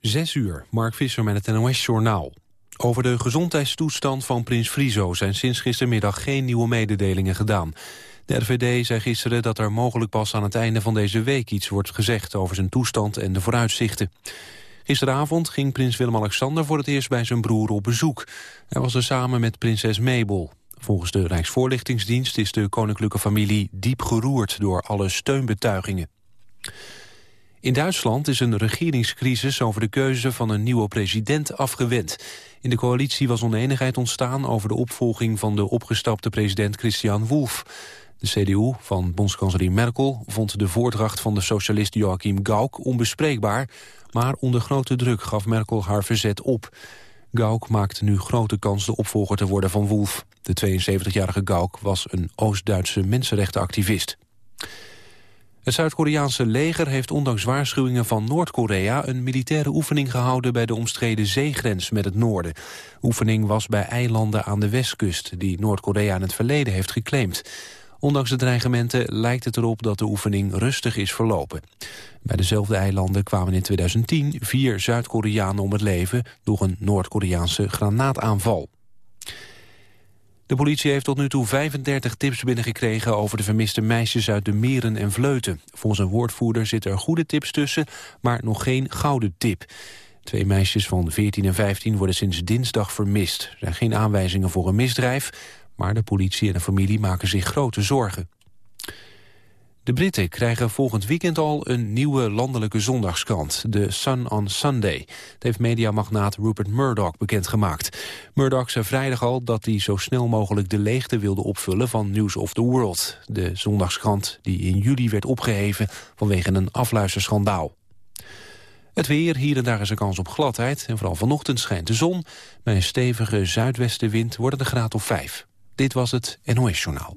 Zes uur, Mark Visser met het NOS-journaal. Over de gezondheidstoestand van prins Friso zijn sinds gistermiddag geen nieuwe mededelingen gedaan. De RVD zei gisteren dat er mogelijk pas aan het einde van deze week iets wordt gezegd over zijn toestand en de vooruitzichten. Gisteravond ging prins Willem-Alexander voor het eerst bij zijn broer op bezoek. Hij was er samen met prinses Mabel. Volgens de Rijksvoorlichtingsdienst is de koninklijke familie diep geroerd door alle steunbetuigingen. In Duitsland is een regeringscrisis over de keuze van een nieuwe president afgewend. In de coalitie was oneenigheid ontstaan over de opvolging van de opgestapte president Christian Wolff. De CDU van bondskanselier Merkel vond de voordracht van de socialist Joachim Gauck onbespreekbaar, maar onder grote druk gaf Merkel haar verzet op. Gauck maakt nu grote kans de opvolger te worden van Wolff. De 72-jarige Gauck was een Oost-Duitse mensenrechtenactivist. Het Zuid-Koreaanse leger heeft ondanks waarschuwingen van Noord-Korea... een militaire oefening gehouden bij de omstreden zeegrens met het noorden. oefening was bij eilanden aan de westkust... die Noord-Korea in het verleden heeft geclaimd. Ondanks de dreigementen lijkt het erop dat de oefening rustig is verlopen. Bij dezelfde eilanden kwamen in 2010 vier Zuid-Koreanen om het leven... door een Noord-Koreaanse granaataanval. De politie heeft tot nu toe 35 tips binnengekregen over de vermiste meisjes uit de Meren en Vleuten. Volgens een woordvoerder zitten er goede tips tussen, maar nog geen gouden tip. Twee meisjes van 14 en 15 worden sinds dinsdag vermist. Er zijn geen aanwijzingen voor een misdrijf, maar de politie en de familie maken zich grote zorgen. De Britten krijgen volgend weekend al een nieuwe landelijke zondagskrant, de Sun on Sunday. Dat heeft mediamagnaat Rupert Murdoch bekendgemaakt. Murdoch zei vrijdag al dat hij zo snel mogelijk de leegte wilde opvullen van News of the World. De zondagskrant die in juli werd opgeheven vanwege een afluisterschandaal. Het weer, hier en daar is een kans op gladheid en vooral vanochtend schijnt de zon. Bij een stevige zuidwestenwind wordt het een graad of 5. Dit was het NOS Journaal.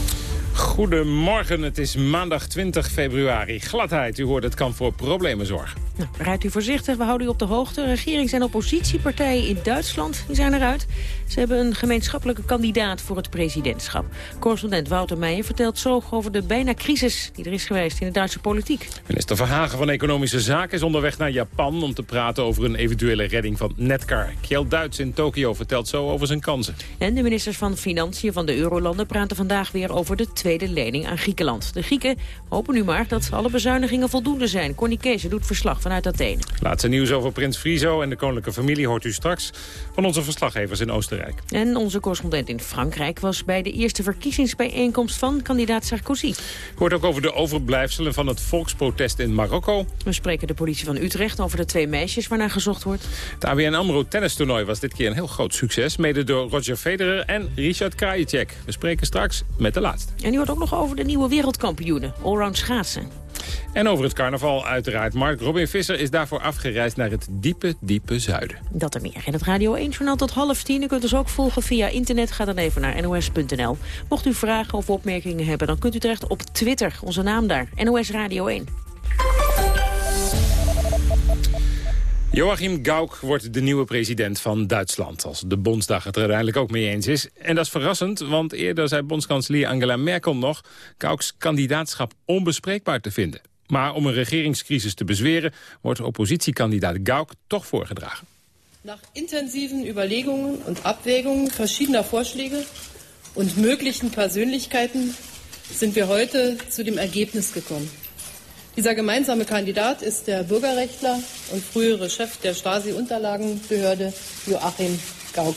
Goedemorgen, het is maandag 20 februari. Gladheid, u hoort het kan voor problemen zorgen. Nou, rijdt u voorzichtig, we houden u op de hoogte. Regerings- en oppositiepartijen in Duitsland die zijn eruit. Ze hebben een gemeenschappelijke kandidaat voor het presidentschap. Correspondent Wouter Meijer vertelt zo over de bijna crisis... die er is geweest in de Duitse politiek. Minister Verhagen van Economische Zaken is onderweg naar Japan... om te praten over een eventuele redding van Netcar. Kjell Duits in Tokio vertelt zo over zijn kansen. En de ministers van Financiën van de Eurolanden praten vandaag weer over de tweede lening aan Griekenland. De Grieken hopen nu maar dat alle bezuinigingen voldoende zijn. Corny Kees doet verslag vanuit Athene. Laatste nieuws over prins Friso en de koninklijke familie hoort u straks van onze verslaggevers in Oostenrijk. En onze correspondent in Frankrijk was bij de eerste verkiezingsbijeenkomst van kandidaat Sarkozy. Hoort ook over de overblijfselen van het volksprotest in Marokko. We spreken de politie van Utrecht over de twee meisjes waarnaar gezocht wordt. Het ABN AMRO tennistoernooi was dit keer een heel groot succes. Mede door Roger Federer en Richard Krajicek. We spreken straks met de laatste. En u hoort ook nog over de nieuwe wereldkampioenen, allround schaatsen. En over het carnaval uiteraard. Mark Robin Visser is daarvoor afgereisd naar het diepe, diepe zuiden. Dat er meer. En het Radio 1-journaal tot half tien. U kunt ons ook volgen via internet. Ga dan even naar nos.nl. Mocht u vragen of opmerkingen hebben, dan kunt u terecht op Twitter. Onze naam daar, NOS Radio 1. Joachim Gauck wordt de nieuwe president van Duitsland... als de Bondsdag het er uiteindelijk ook mee eens is. En dat is verrassend, want eerder zei bondskanselier Angela Merkel nog... Gaucks kandidaatschap onbespreekbaar te vinden. Maar om een regeringscrisis te bezweren... wordt oppositiekandidaat Gauck toch voorgedragen. Nach intensiven Überlegungen und Abwägungen verschiedener Vorschläge und möglichen Persönlichkeiten sind wir heute zu dem Ergebnis gekommen. Dieser gemeinsame Kandidat ist der Bürgerrechtler und frühere Chef der Stasi-Unterlagenbehörde Joachim Gauck.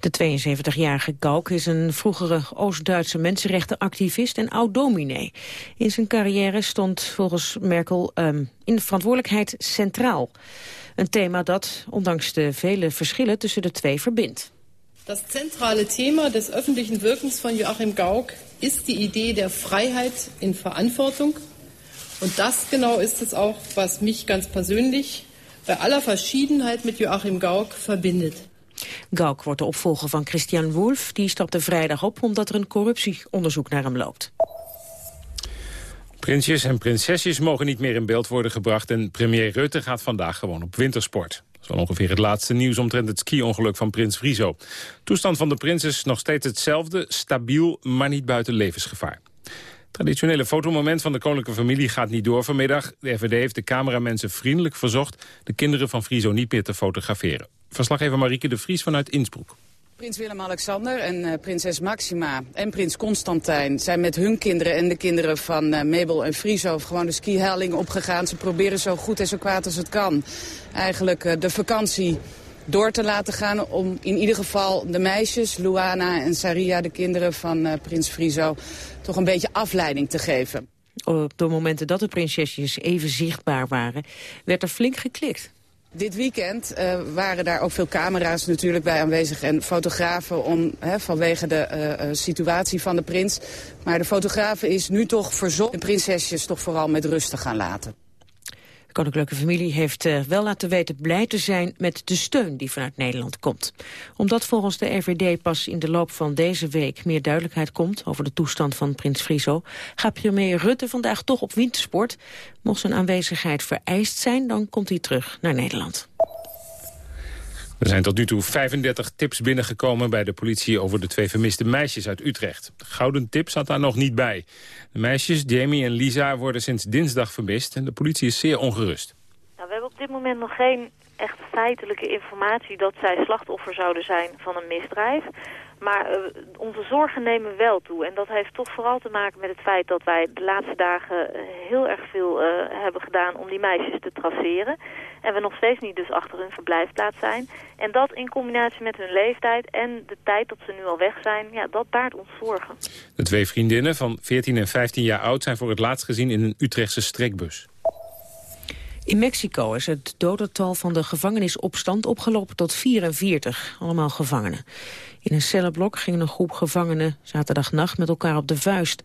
De 72-jarige Gauck is een vroegere Oost-Duitse mensenrechtenactivist en oud-dominee. In zijn carrière stond volgens Merkel um, in de verantwoordelijkheid centraal. Een thema dat, ondanks de vele verschillen tussen de twee, verbindt. Das zentrale Thema des öffentlichen Wirkens von Joachim Gauck ist die Idee der Freiheit in Verantwortung Und das genau ist es auch, was mich ganz persönlich bei aller Verschiedenheit mit Joachim Gauck verbindet. Gauck wordt de opvolger van Christian Wolff. Die stapte vrijdag op omdat er een corruptieonderzoek naar hem loopt. Prinsjes en prinsesjes mogen niet meer in beeld worden gebracht... en premier Rutte gaat vandaag gewoon op wintersport Zo ongeveer het laatste nieuws omtrent het ski-ongeluk van prins Friso. Toestand van de prins is nog steeds hetzelfde, stabiel, maar niet buiten levensgevaar. Traditionele fotomoment van de koninklijke familie gaat niet door vanmiddag. De RVD heeft de cameramensen vriendelijk verzocht... de kinderen van Friso niet meer te fotograferen. Verslaggever Marieke de Vries vanuit Innsbruck. Prins Willem-Alexander en uh, prinses Maxima en prins Constantijn zijn met hun kinderen en de kinderen van uh, Mabel en Friso gewoon de skihelling opgegaan. Ze proberen zo goed en zo kwaad als het kan eigenlijk uh, de vakantie door te laten gaan om in ieder geval de meisjes, Luana en Saria, de kinderen van prins Friso, toch een beetje afleiding te geven. Op de momenten dat de prinsesjes even zichtbaar waren, werd er flink geklikt. Dit weekend uh, waren daar ook veel camera's natuurlijk bij aanwezig en fotografen om, hè, vanwege de uh, situatie van de prins. Maar de fotografen is nu toch verzocht de prinsesjes toch vooral met rust te gaan laten. Koninklijke familie heeft uh, wel laten weten blij te zijn met de steun die vanuit Nederland komt. Omdat volgens de RVD pas in de loop van deze week meer duidelijkheid komt over de toestand van prins Friso, gaat premier Rutte vandaag toch op wintersport. Mocht zijn aanwezigheid vereist zijn, dan komt hij terug naar Nederland. Er zijn tot nu toe 35 tips binnengekomen bij de politie over de twee vermiste meisjes uit Utrecht. De gouden tip zat daar nog niet bij. De meisjes, Jamie en Lisa, worden sinds dinsdag vermist en de politie is zeer ongerust. Nou, we hebben op dit moment nog geen echt feitelijke informatie dat zij slachtoffer zouden zijn van een misdrijf. Maar uh, onze zorgen nemen wel toe. En dat heeft toch vooral te maken met het feit dat wij de laatste dagen heel erg veel uh, hebben gedaan om die meisjes te traceren. En we nog steeds niet dus achter hun verblijfplaats zijn. En dat in combinatie met hun leeftijd en de tijd dat ze nu al weg zijn, ja, dat baart ons zorgen. De twee vriendinnen van 14 en 15 jaar oud zijn voor het laatst gezien in een Utrechtse strekbus. In Mexico is het dodental van de gevangenisopstand opgelopen tot 44, allemaal gevangenen. In een cellenblok ging een groep gevangenen zaterdagnacht met elkaar op de vuist.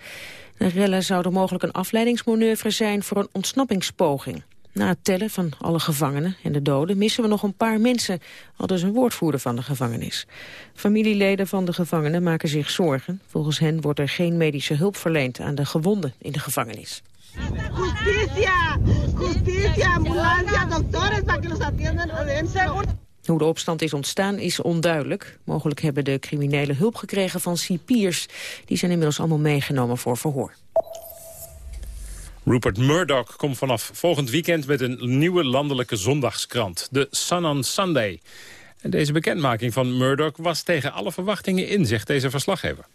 De rellen zouden mogelijk een afleidingsmanoeuvre zijn voor een ontsnappingspoging. Na het tellen van alle gevangenen en de doden missen we nog een paar mensen, al dus een woordvoerder van de gevangenis. Familieleden van de gevangenen maken zich zorgen. Volgens hen wordt er geen medische hulp verleend aan de gewonden in de gevangenis. Justicia! Justicia! Ambulancia, doctores, para que los atiendan Hoe de opstand is ontstaan is onduidelijk. Mogelijk hebben de criminelen hulp gekregen van cipiers. Die zijn inmiddels allemaal meegenomen voor verhoor. Rupert Murdoch komt vanaf volgend weekend met een nieuwe landelijke zondagskrant. De Sun on Sunday. Deze bekendmaking van Murdoch was tegen alle verwachtingen in, zegt deze verslaggever.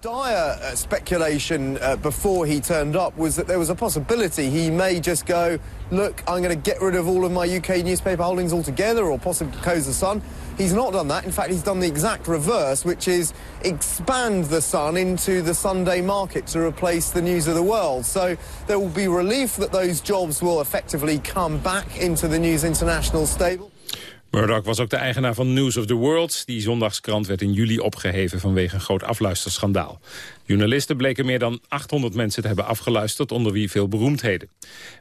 Dire uh, speculation uh, before he turned up was that there was a possibility he may just go, look, I'm going to get rid of all of my UK newspaper holdings altogether or possibly close the Sun. He's not done that. In fact, he's done the exact reverse, which is expand the Sun into the Sunday market to replace the News of the World. So there will be relief that those jobs will effectively come back into the News International stable. Murdoch was ook de eigenaar van News of the World. Die zondagskrant werd in juli opgeheven vanwege een groot afluisterschandaal. Journalisten bleken meer dan 800 mensen te hebben afgeluisterd, onder wie veel beroemdheden.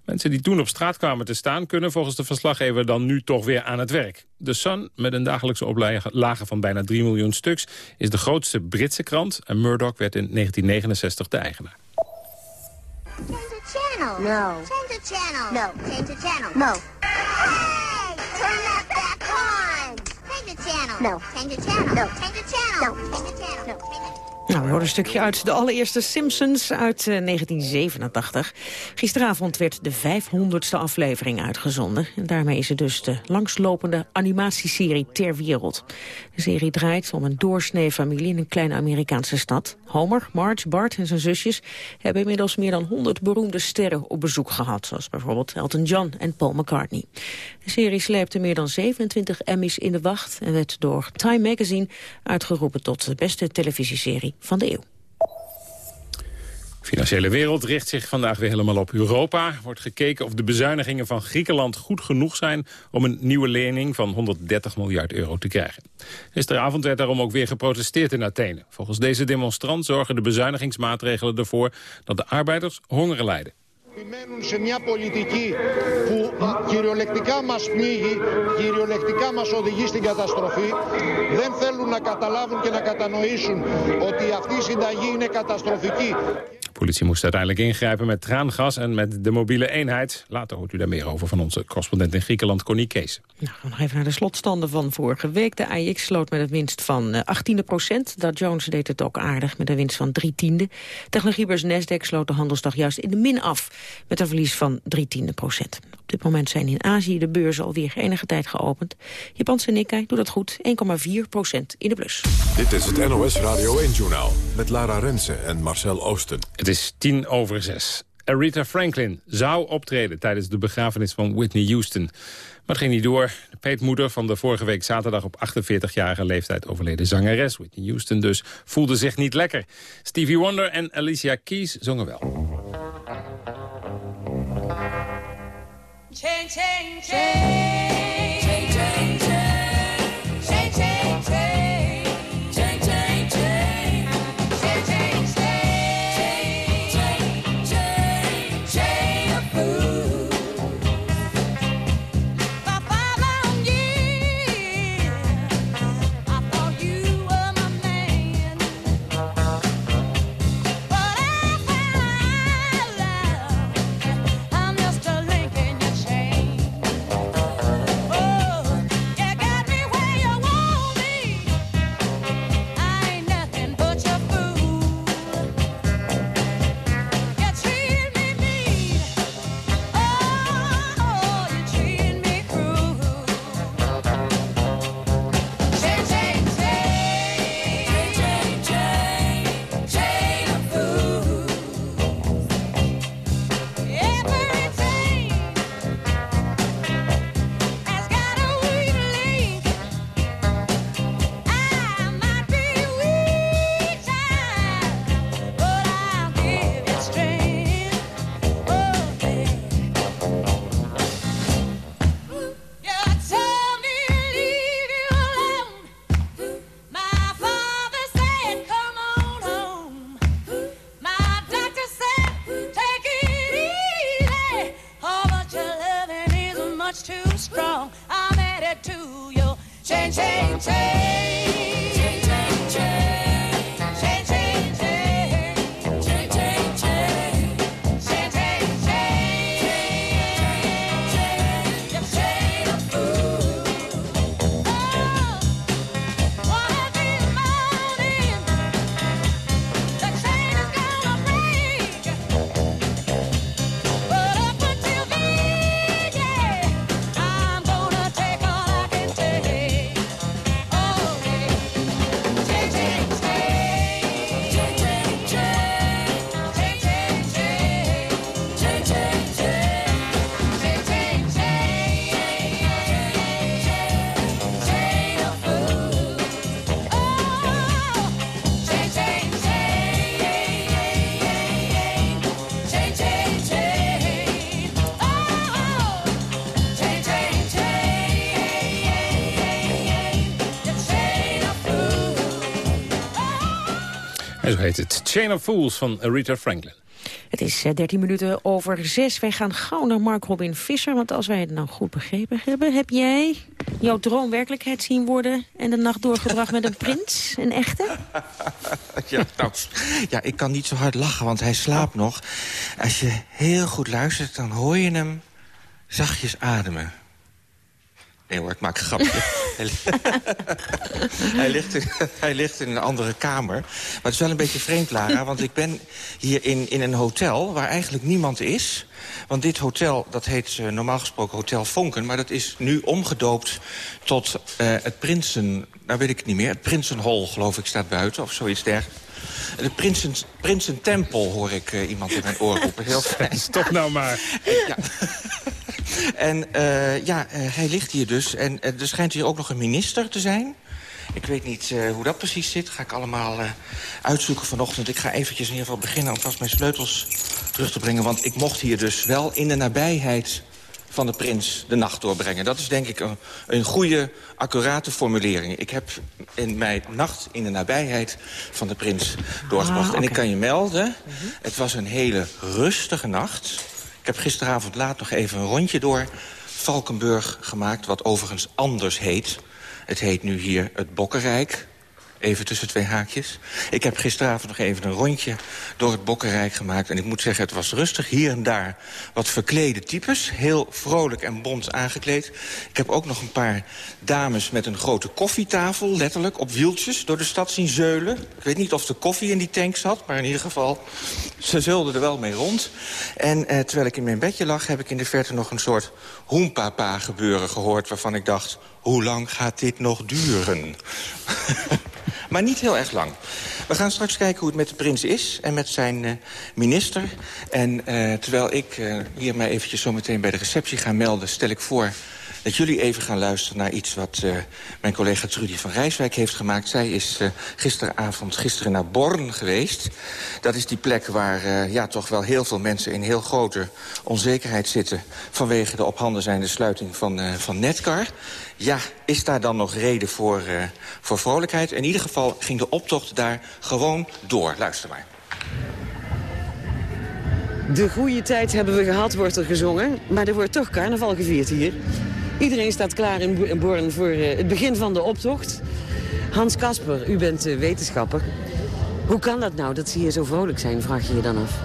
Mensen die toen op straat kwamen te staan kunnen volgens de verslaggever dan nu toch weer aan het werk. The Sun, met een dagelijkse oplage van bijna 3 miljoen stuks, is de grootste Britse krant en Murdoch werd in 1969 de eigenaar. Change the channel. No. Change the channel. No. Change the channel. No. Hey, turn that. Change the channel. No. Change the channel. No. Change the channel. No. Change the channel. No. Nou, we horen een stukje uit de allereerste Simpsons uit uh, 1987. Gisteravond werd de 500ste aflevering uitgezonden. En daarmee is het dus de langslopende animatieserie ter wereld. De serie draait om een doorsnee-familie in een kleine Amerikaanse stad. Homer, Marge, Bart en zijn zusjes hebben inmiddels meer dan 100 beroemde sterren op bezoek gehad. Zoals bijvoorbeeld Elton John en Paul McCartney. De serie sleepte meer dan 27 Emmys in de wacht... en werd door Time Magazine uitgeroepen tot de beste televisieserie van de eeuw. De financiële wereld richt zich vandaag weer helemaal op Europa. Wordt gekeken of de bezuinigingen van Griekenland goed genoeg zijn... om een nieuwe lening van 130 miljard euro te krijgen. Gisteravond werd daarom ook weer geprotesteerd in Athene. Volgens deze demonstrant zorgen de bezuinigingsmaatregelen ervoor... dat de arbeiders honger lijden. Επιμένουν σε μια πολιτική που κυριολεκτικά μας πνίγει, κυριολεκτικά μας οδηγεί στην καταστροφή. Δεν θέλουν να καταλάβουν και να κατανοήσουν ότι αυτή η συνταγή είναι καταστροφική. politie moest uiteindelijk ingrijpen met traangas en met de mobiele eenheid. Later hoort u daar meer over van onze correspondent in Griekenland, Connie Kees. Nou, nog even naar de slotstanden van vorige week. De AIX sloot met een winst van 18 eh, procent. Dat Jones deed het ook aardig met een winst van 3 tiende. Technologiebeurs Nasdaq sloot de handelsdag juist in de min af... met een verlies van 3 tiende procent. Op dit moment zijn in Azië de beurzen alweer enige tijd geopend. Japanse Nikkei doet dat goed, 1,4 procent in de plus. Dit is het NOS Radio 1-journaal met Lara Rensen en Marcel Oosten. Het is tien over zes. Aretha Franklin zou optreden tijdens de begrafenis van Whitney Houston. Maar het ging niet door. De peetmoeder van de vorige week zaterdag op 48-jarige leeftijd overleden zangeres... Whitney Houston dus, voelde zich niet lekker. Stevie Wonder en Alicia Keys zongen wel. Change, change, change. En zo heet het Chain of Fools van Aretha Franklin. Het is 13 eh, minuten over 6. Wij gaan gauw naar Mark Robin Visser. Want als wij het nou goed begrepen hebben... heb jij jouw droom werkelijkheid zien worden... en de nacht doorgebracht met een prins? Een echte? Ja, nou, ja, ik kan niet zo hard lachen, want hij slaapt nog. Als je heel goed luistert, dan hoor je hem zachtjes ademen. Nee hoor, ik maak een grapje. hij, ligt in, hij ligt in een andere kamer. Maar het is wel een beetje vreemd, Lara. Want ik ben hier in, in een hotel waar eigenlijk niemand is. Want dit hotel, dat heet uh, normaal gesproken Hotel Vonken... maar dat is nu omgedoopt tot uh, het Prinsen... nou weet ik het niet meer, het Prinsenhol, geloof ik, staat buiten... of zoiets dergelijks. De Prinsen, Prinsentempel hoor ik uh, iemand in mijn oor roepen. Heel fijn. Stop nou maar. ja. En uh, ja, uh, hij ligt hier dus. En er schijnt hier ook nog een minister te zijn. Ik weet niet hoe dat precies zit. Ga ik allemaal uitzoeken vanochtend. Ik ga eventjes in ieder geval beginnen om vast mijn sleutels terug te brengen. Want ik mocht hier dus wel in de nabijheid van de prins de nacht doorbrengen. Dat is denk ik een, een goede, accurate formulering. Ik heb in mijn nacht in de nabijheid van de prins doorgebracht. Ah, okay. En ik kan je melden, mm -hmm. het was een hele rustige nacht heb gisteravond laat nog even een rondje door Valkenburg gemaakt... wat overigens anders heet. Het heet nu hier het Bokkenrijk. Even tussen twee haakjes. Ik heb gisteravond nog even een rondje door het Bokkenrijk gemaakt. En ik moet zeggen, het was rustig. Hier en daar wat verklede types. Heel vrolijk en bont aangekleed. Ik heb ook nog een paar dames met een grote koffietafel... letterlijk op wieltjes door de stad zien zeulen. Ik weet niet of de koffie in die tank zat, maar in ieder geval... ze zeulden er wel mee rond. En eh, terwijl ik in mijn bedje lag, heb ik in de verte nog een soort hoempapa gebeuren gehoord... waarvan ik dacht, hoe lang gaat dit nog duren? maar niet heel erg lang. We gaan straks kijken hoe het met de prins is en met zijn uh, minister. En uh, terwijl ik uh, hier mij eventjes zo meteen bij de receptie ga melden... stel ik voor dat jullie even gaan luisteren naar iets wat uh, mijn collega Trudy van Rijswijk heeft gemaakt. Zij is uh, gisteravond, gisteren naar Born geweest. Dat is die plek waar uh, ja, toch wel heel veel mensen in heel grote onzekerheid zitten... vanwege de op handen zijnde sluiting van, van Netcar. Ja, is daar dan nog reden voor, voor vrolijkheid? In ieder geval ging de optocht daar gewoon door. Luister maar. De goede tijd hebben we gehad, wordt er gezongen. Maar er wordt toch carnaval gevierd hier. Iedereen staat klaar in Born voor het begin van de optocht. Hans Kasper, u bent wetenschapper. Hoe kan dat nou dat ze hier zo vrolijk zijn, vraag je je dan af?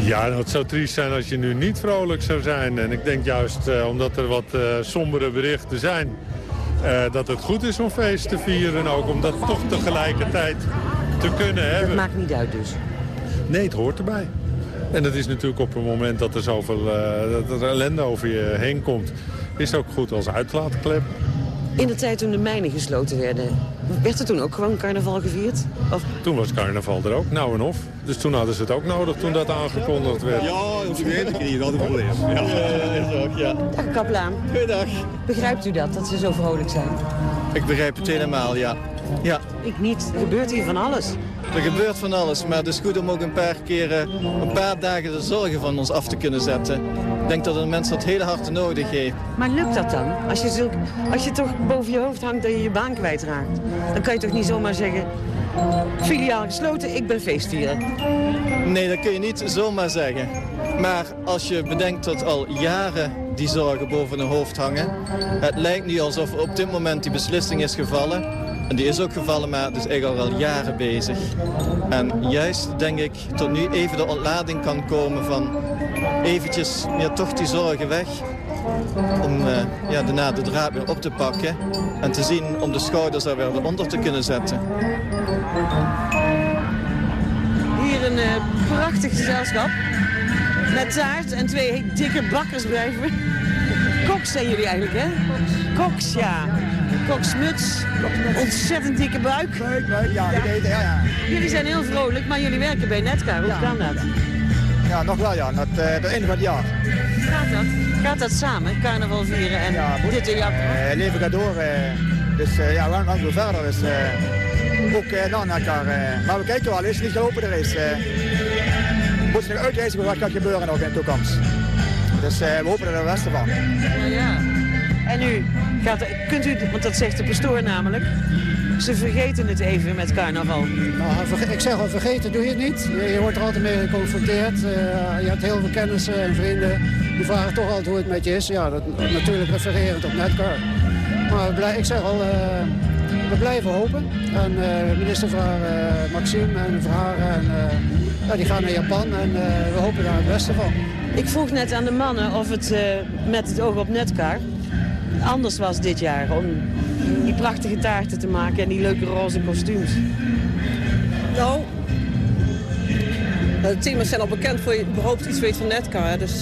Ja, nou, het zou triest zijn als je nu niet vrolijk zou zijn. En ik denk juist uh, omdat er wat uh, sombere berichten zijn... Uh, dat het goed is om feest te vieren. En ook om dat toch tegelijkertijd te kunnen hebben. Dat maakt niet uit dus? Nee, het hoort erbij. En dat is natuurlijk op het moment dat er zoveel dat er ellende over je heen komt... is het ook goed als uitlaatklep. In de tijd toen de mijnen gesloten werden, werd er toen ook gewoon carnaval gevierd? Of? Toen was carnaval er ook, nou en of. Dus toen hadden ze het ook nodig toen dat aangekondigd werd. Ja, dat weet ik niet, dat is een probleem. Ja, is ook, ja. Dag kaplaan. Goeiedag. Begrijpt u dat, dat ze zo vrolijk zijn? Ik begrijp het helemaal, ja. ja. Ik niet. Er gebeurt hier van alles. Er gebeurt van alles, maar het is goed om ook een paar keren, een paar dagen de zorgen van ons af te kunnen zetten. Ik denk dat een mens dat hele harte nodig heeft. Maar lukt dat dan? Als je, zulk, als je toch boven je hoofd hangt dat je je baan kwijtraakt, dan kan je toch niet zomaar zeggen... Filiaal gesloten, ik ben feestvieren. Nee, dat kun je niet zomaar zeggen. Maar als je bedenkt dat al jaren die zorgen boven hun hoofd hangen... het lijkt nu alsof op dit moment die beslissing is gevallen... En die is ook gevallen, maar is eigenlijk al jaren bezig. En juist denk ik tot nu even de ontlading kan komen van eventjes ja, toch die zorgen weg. Om uh, ja, daarna de draad weer op te pakken en te zien om de schouders er weer onder te kunnen zetten. Hier een uh, prachtig gezelschap. Met taart en twee dikke bakkersblijven. Koks zijn jullie eigenlijk, hè? Koks, ja. Koksmuts, ontzettend dikke buik. Buik, buik, ja, ja. Ja, ja. Jullie zijn heel vrolijk, maar jullie werken bij Netcar. Hoe kan dat? Ja, nog wel ja, dat, uh, dat einde van het jaar. Gaat dat? Gaat dat samen, carnaval vieren en dit in jouw uh, leven gaat door, uh, dus ja, we gaan verder. Dus, ook na Netcar. maar we kijken wel eens, niet gelopen er is. moet je nog uitreizen wat gaat gebeuren ook in de toekomst. Dus we hopen er het beste van. Ja, ja. En nu, gaat, kunt u, want dat zegt de pastoor namelijk, ze vergeten het even met carnaval. Nou, ik zeg al, vergeten doe je het niet. Je, je wordt er altijd mee geconfronteerd. Uh, je hebt heel veel kennissen en vrienden. Die vragen toch altijd hoe het met je is. Ja, dat, natuurlijk refererend op Netcar. Maar ik zeg al, uh, we blijven hopen. En uh, ministervrouw Maxime en mevrouw en, ja, die gaan naar Japan. En we hopen daar het beste van. Ik vroeg net aan de mannen of het met het oog op Netcar anders was dit jaar. Om die prachtige taarten te maken en die leuke roze kostuums. Nou, de thema's zijn al bekend voor je überhaupt iets weet van Netcar. Dus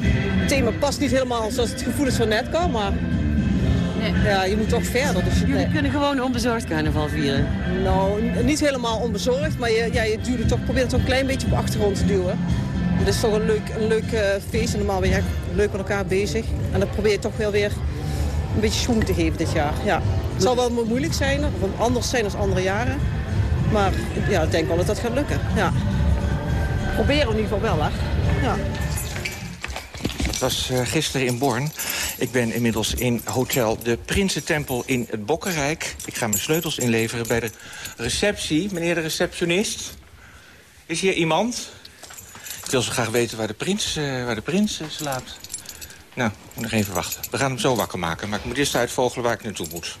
het thema past niet helemaal zoals het gevoel is van Netcar, maar nee. ja, je moet toch verder. Dus, Jullie nee. kunnen gewoon onbezorgd carnaval vieren? Nou, niet helemaal onbezorgd, maar je, ja, je duwt toch, probeert het toch een klein beetje op de achtergrond te duwen. Het is toch een leuk, een leuk uh, feest en normaal ben je leuk met elkaar bezig. En dan probeer je toch wel weer een beetje schoen te geven dit jaar. Ja. Het zal wel moeilijk zijn, of anders zijn dan andere jaren. Maar ja, ik denk wel dat dat gaat lukken. Ja. Proberen in ieder geval wel, hè. Ja. Het was uh, gisteren in Born. Ik ben inmiddels in Hotel de Prinsentempel in het Bokkenrijk. Ik ga mijn sleutels inleveren bij de receptie. Meneer de receptionist, is hier iemand? Ik wil zo graag weten waar de prins, uh, waar de slaapt. Nou, moet nog even wachten. We gaan hem zo wakker maken. Maar ik moet eerst uitvogelen waar ik naartoe moet.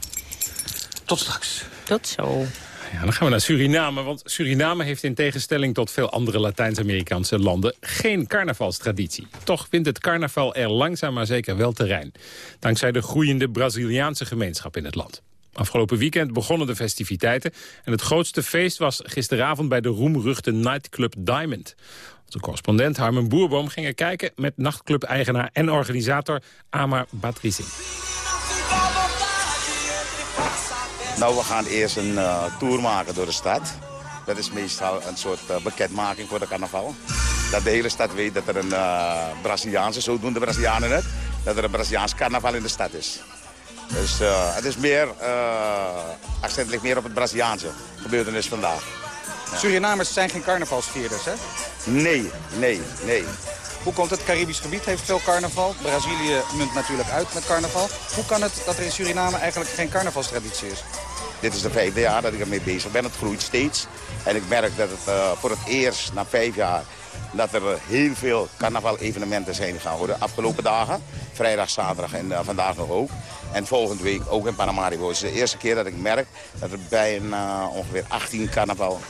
Tot straks. Tot zo. Ja, dan gaan we naar Suriname, want Suriname heeft in tegenstelling tot veel andere Latijns-Amerikaanse landen geen carnavalstraditie. Toch wint het carnaval er langzaam maar zeker wel terrein. Dankzij de groeiende Braziliaanse gemeenschap in het land. Afgelopen weekend begonnen de festiviteiten en het grootste feest was gisteravond bij de roemruchte nightclub Diamond. Onze correspondent Harmen Boerboom ging kijken met nachtclub-eigenaar en organisator Amar Batrizing. Nou, we gaan eerst een uh, tour maken door de stad. Dat is meestal een soort uh, bekendmaking voor de carnaval. Dat de hele stad weet dat er een uh, Braziliaanse, zo doen de Brazilianen het, dat er een Braziliaans carnaval in de stad is. Dus het is meer, accent ligt meer op het Braziliaanse gebeurtenis vandaag. Surinamers zijn geen carnavalsvierders, hè? Nee, nee, nee. Hoe komt het? Caribisch gebied heeft veel carnaval. Brazilië munt natuurlijk uit met carnaval. Hoe kan het dat er in Suriname eigenlijk geen carnavalstraditie is? Dit is de vijfde jaar dat ik ermee bezig ben. Het groeit steeds. En ik merk dat het uh, voor het eerst na vijf jaar... dat er heel veel carnaval-evenementen zijn gehouden. Afgelopen dagen, vrijdag, zaterdag en uh, vandaag nog ook. En volgende week ook in Paramaribo. Het is de eerste keer dat ik merk dat er bijna ongeveer 18 carnaval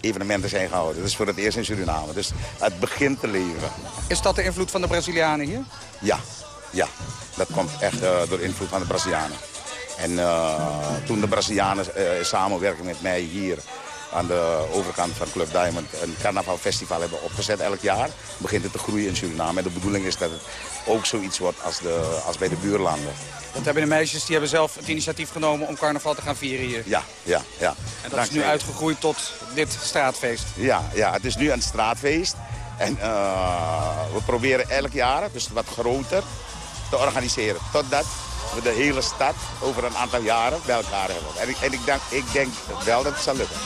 evenementen zijn gehouden. Dat is voor het eerst in Suriname. Dus het begint te leven. Is dat de invloed van de Brazilianen hier? Ja, ja. Dat komt echt uh, door invloed van de Brazilianen. En uh, toen de Brazilianen in samenwerking met mij hier aan de overkant van Club Diamond een carnavalfestival hebben opgezet elk jaar, begint het te groeien in Suriname. En de bedoeling is dat het ook zoiets wordt als, de, als bij de buurlanden. Dat hebben de meisjes die hebben zelf het initiatief genomen om carnaval te gaan vieren hier. Ja, ja, ja. En dat Dankzij... is nu uitgegroeid tot dit straatfeest. Ja, ja het is nu een straatfeest. En uh, we proberen elk jaar, dus wat groter, te organiseren. Totdat we de hele stad over een aantal jaren bij elkaar hebben. En ik, en ik, denk, ik denk wel dat het zal lukken.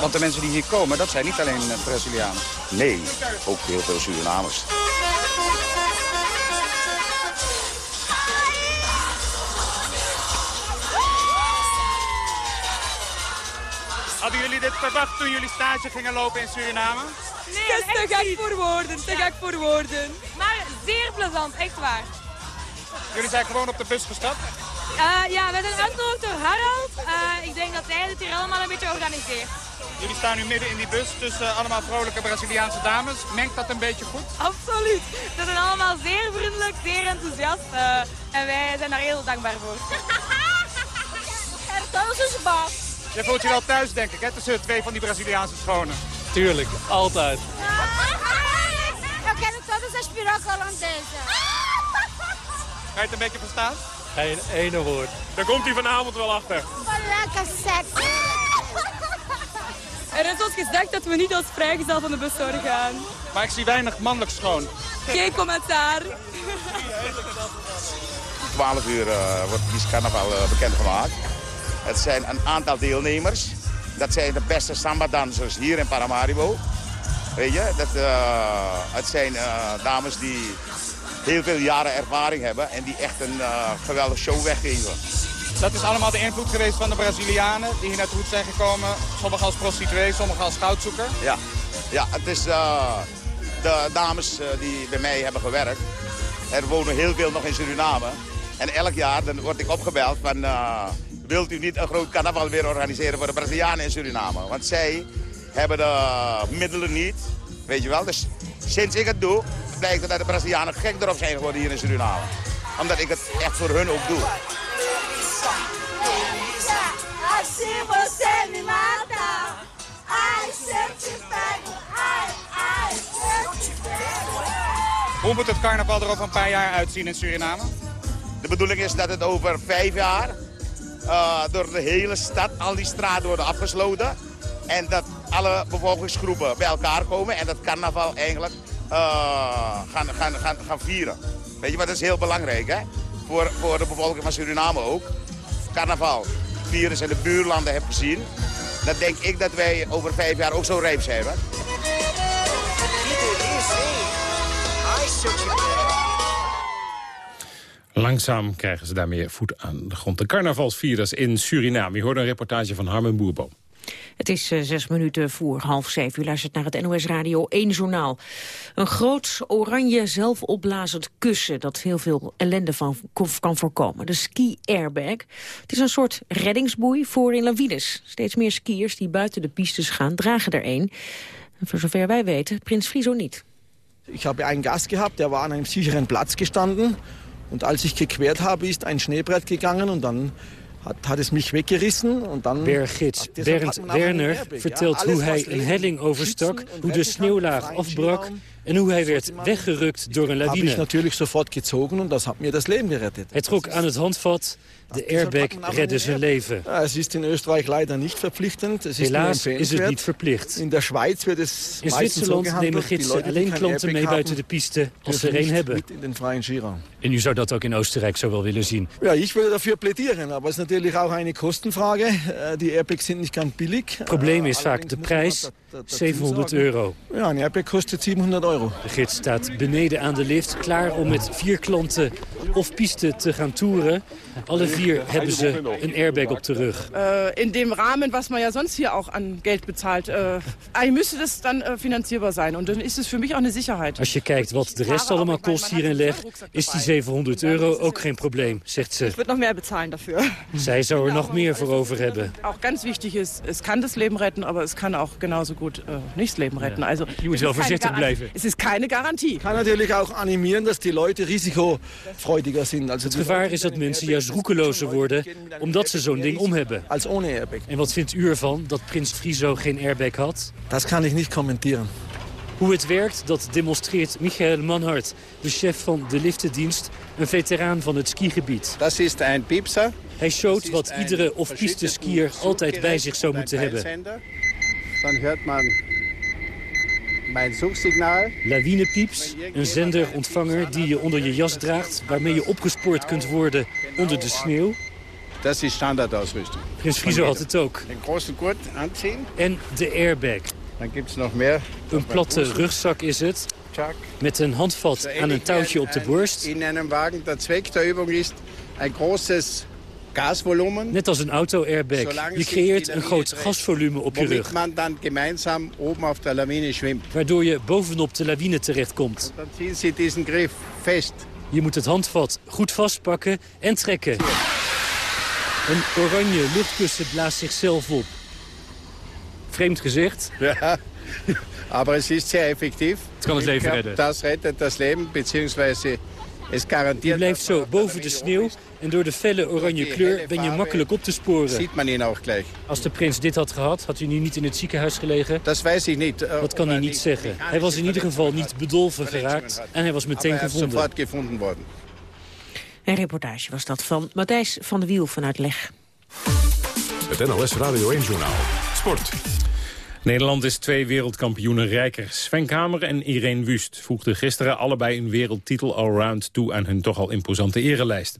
Want de mensen die hier komen, dat zijn niet alleen Brazilianen. Nee, ook heel veel Surinamers. Hadden jullie dit verwacht toen jullie stage gingen lopen in Suriname? Nee, dat is te gek voor woorden, te gek voor woorden. Maar zeer plezant, echt waar. Jullie zijn gewoon op de bus gestapt? Uh, ja, we zijn uitgenodigd door Harald. Uh, ik denk dat hij het hier allemaal een beetje organiseert. Jullie staan nu midden in die bus tussen allemaal vrolijke Braziliaanse dames. Mengt dat een beetje goed? Absoluut. Ze zijn allemaal zeer vriendelijk, zeer enthousiast. Uh, en wij zijn daar heel dankbaar voor. Er is baas. Je voelt je wel thuis, denk ik, hè, tussen twee van die Braziliaanse schonen. Tuurlijk, altijd. Eu quero todas as pirocas holandesas. Ga je het een beetje verstaan? Geen ene woord. Daar komt hij vanavond wel achter. Lekker sexy. Er is ons gezegd dat we niet als vrijgezel van de bus zouden gaan. Maar ik zie weinig mannelijk schoon. Geen commentaar. 12 uur uh, wordt die carnaval uh, bekendgemaakt. Het zijn een aantal deelnemers. Dat zijn de beste samba-dansers hier in Paramaribo. Weet je, dat, uh, het zijn dames die heel veel jaren ervaring hebben en die echt een uh, geweldige show weggeven. Dat is allemaal de invloed geweest van de Brazilianen die hier naartoe zijn gekomen. Sommigen als prostituee, sommigen als goudzoeker. Ja, ja het is de dames die bij mij hebben gewerkt. Er wonen heel veel nog in Suriname. En elk jaar dan word ik opgebeld van... wilt u niet een groot carnaval weer organiseren voor de Brazilianen in Suriname? Want zij hebben de middelen niet, weet je wel. Dus sinds ik het doe, blijkt dat de Brazilianen gek erop zijn geworden hier in Suriname. Omdat ik het echt voor hun ook doe. Hoe moet het carnaval er over een paar jaar uitzien in Suriname? De bedoeling is dat het over vijf jaar uh, door de hele stad al die straten worden afgesloten. En dat alle bevolkingsgroepen bij elkaar komen en dat carnaval eigenlijk uh, gaan, gaan, gaan, gaan vieren. Weet je, maar dat is heel belangrijk hè? Voor, voor de bevolking van Suriname ook. Carnaval, virus in de buurlanden hebben gezien. Dan denk ik dat wij over vijf jaar ook zo rijp zijn. Hè? Langzaam krijgen ze daarmee voet aan de grond. De carnavalsvirus in Suriname. Je hoort een reportage van Harmen Boerboom. Het is uh, zes minuten voor half zeven. U luistert naar het NOS Radio 1 journaal. Een groot oranje zelfopblazend kussen dat heel veel ellende van kan voorkomen. De ski airbag. Het is een soort reddingsboei voor in lawines. Steeds meer skiers die buiten de pistes gaan dragen er een. En voor zover wij weten, Prins Friso niet. Ik heb een Gast gehabt, der war an einem sicheren Platz gestanden. Und als ich gequert habe, ist ein Schneebrett gegangen und dann had, had het mich weggerissen. En dan Berggids Bernd Werner vertelt hoe hij een helling overstak, hoe de sneeuwlaag afbrak en hoe hij werd weggerukt door een lawine. Heb ik natuurlijk sofort gezogen en dat heeft mir das Leben gerettet. Hij trok aan het handvat, de airbag redde zijn leven. Ja, het is in Oostenrijk leider niet verplichtend. Helaas is het niet verplicht. In de Schweiz wird es In Zwitserland nemen gidsen alleen klanten mee buiten de piste als ze er een hebben. In den freien Skier. En u zou dat ook in Oostenrijk zo wel willen zien? Ja, ik wil dafür plädieren, maar het is natuurlijk ook een kostenfrage. Äh, die airbags zijn niet ganz billig. Het probleem is vaak de prijs, 700 euro. Ja, een airbag kost 700 euro. De gids staat beneden aan de lift, klaar om met vier klanten of piste te gaan toeren. Alle vier hebben ze een airbag op de rug. Uh, in dem Rahmen, was man ja sonst hier auch an Geld bezahlt, uh, müsste das dann uh, finanzierbar sein. Und dann ist es für mich auch eine Sicherheit. Als je kijkt wat de rest allemaal kost hier in leg, is die 700 euro ook geen probleem, zegt ze. Ik wil nog meer betalen dafür. Zij zou er nog meer voor over hebben. Auch ganz wichtig ist, es kann das Leben retten, aber es kann auch genauso gut uh, nicht das Leben retten. Also, je moet wel voorzichtig blijven. Es ist keine Garantie. Kann natürlich auch animieren, dass die Leute risikofreudiger sind. Also het gevaar is dat mensen juist roekelozer worden omdat ze zo'n ding om hebben. Als ohne airbag. En wat vindt u ervan dat prins Friso geen airbag had? Dat kan ik niet commenteren. Hoe het werkt, dat demonstreert Michael Manhart, de chef van de liftendienst, een veteraan van het skigebied. Dat is een piepser. Hij showt wat iedere off-piste skier altijd bij zich zou moeten hebben. Dan hoort man mijn zoeksignaal. Lawinepieps, een zenderontvanger die je onder je jas draagt... waarmee je opgespoord kunt worden onder de sneeuw. Dat is standaardausrusting. Prins Friso had het ook. Een grote kort aanzien. En de airbag. Dan gibt es nog meer. Een platte rugzak is het. Met een handvat aan een touwtje op de borst. In een wagen, der Übung is een groot gasvolumen. Net als een auto-airbag. Je creëert een groot gasvolume op je rug. man dan gemeinsam oben op de lawine zwemt. Waardoor je bovenop de lawine terechtkomt. Dan zien ze deze grif vast. Je moet het handvat goed vastpakken en trekken. Een oranje luchtkussen blaast zichzelf op. Vreemd gezegd. Ja, maar het is zeer effectief. Het kan het leven redden. Dat redt het leven, beziehungsweise. Je blijft zo boven de sneeuw en door de felle oranje kleur ben je makkelijk op te sporen. Ziet man ihn ook gleich. Als de prins dit had gehad, had hij nu niet in het ziekenhuis gelegen? Dat weet ik niet. Dat kan hij niet zeggen. Hij was in ieder geval niet bedolven geraakt en hij was meteen gevonden. gevonden worden. Een reportage was dat van Matthijs van de Wiel vanuit Leg. Het NLS Radio 1-journaal. Sport. Nederland is twee wereldkampioenen rijker. Sven Kamer en Irene Wust voegden gisteren allebei een wereldtitel allround toe aan hun toch al imposante erelijst.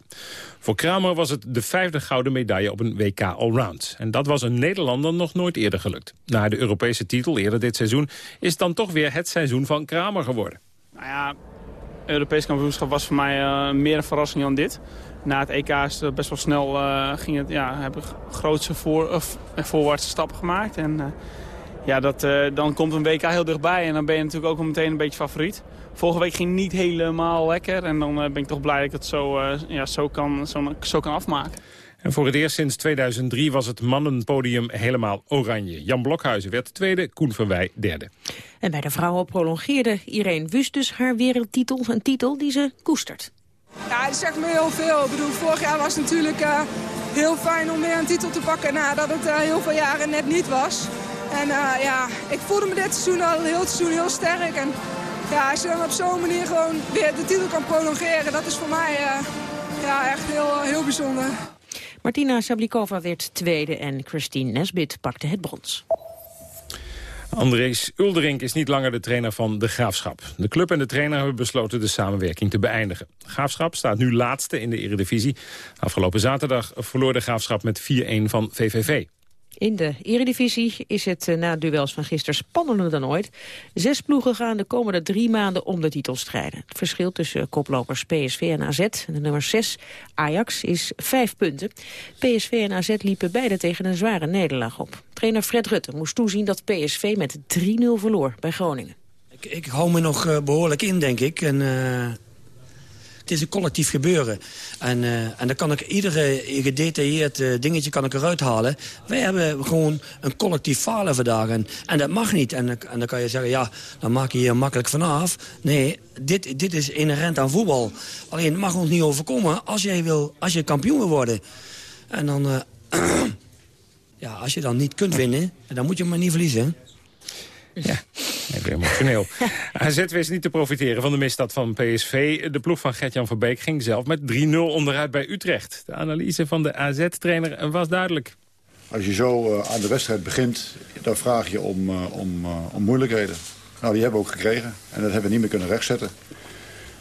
Voor Kramer was het de vijfde gouden medaille op een WK allround. En dat was een Nederlander nog nooit eerder gelukt. Na de Europese titel eerder dit seizoen is het dan toch weer het seizoen van Kramer geworden. Nou ja, Europees kampioenschap was voor mij uh, meer een verrassing dan dit. Na het EK is het best wel snel uh, ging het, ja, heb ik voor, uh, voorwaartse stappen gemaakt. En ja, dat, dan komt een WK heel dichtbij en dan ben je natuurlijk ook meteen een beetje favoriet. Vorige week ging niet helemaal lekker en dan ben ik toch blij dat ik het zo, ja, zo, kan, zo, zo kan afmaken. En voor het eerst sinds 2003 was het mannenpodium helemaal oranje. Jan Blokhuizen werd tweede, Koen van Wij derde. En bij de vrouwen prolongeerde Irene Wust dus haar wereldtitel. Een titel die ze koestert. Ja, het zegt me heel veel. Ik bedoel, vorig jaar was het natuurlijk uh, heel fijn om weer een titel te pakken nadat het uh, heel veel jaren net niet was. En uh, ja, ik voelde me dit seizoen al heel seizoen heel sterk. En ja, als je dan op zo'n manier gewoon weer de titel kan prolongeren, dat is voor mij ja, echt heel, heel bijzonder. Martina Sablikova werd tweede en Christine Nesbit pakte het brons. Andries Ulderink is niet langer de trainer van de Graafschap. De club en de trainer hebben besloten de samenwerking te beëindigen. Graafschap staat nu laatste in de eredivisie. Afgelopen zaterdag verloor de Graafschap met 4-1 van VVV. In de eredivisie is het eh, na duels van gisteren spannender dan ooit. Zes ploegen gaan de komende drie maanden om de titel strijden. Het verschil tussen koplopers PSV en AZ en de nummer 6 Ajax is vijf punten. PSV en AZ liepen beide tegen een zware nederlaag op. Trainer Fred Rutte moest toezien dat PSV met 3-0 verloor bij Groningen. Ik, ik hou me nog uh, behoorlijk in, denk ik. En, uh, het is een collectief gebeuren. En, uh, en dan kan ik iedere gedetailleerd uh, dingetje kan ik eruit halen. Wij hebben gewoon een collectief falen vandaag. En, en dat mag niet. En, en dan kan je zeggen, ja, dan maak je hier makkelijk vanaf. Nee, dit, dit is inherent aan voetbal. Alleen, het mag ons niet overkomen als, jij wil, als je kampioen wil worden. En dan... Uh, ja, als je dan niet kunt winnen, dan moet je maar niet verliezen. Ja, even emotioneel. AZ wist niet te profiteren van de misstad van PSV. De ploeg van Gertjan van Beek ging zelf met 3-0 onderuit bij Utrecht. De analyse van de AZ-trainer was duidelijk. Als je zo uh, aan de wedstrijd begint, dan vraag je om, uh, om, uh, om moeilijkheden. Nou, die hebben we ook gekregen. En dat hebben we niet meer kunnen rechtzetten.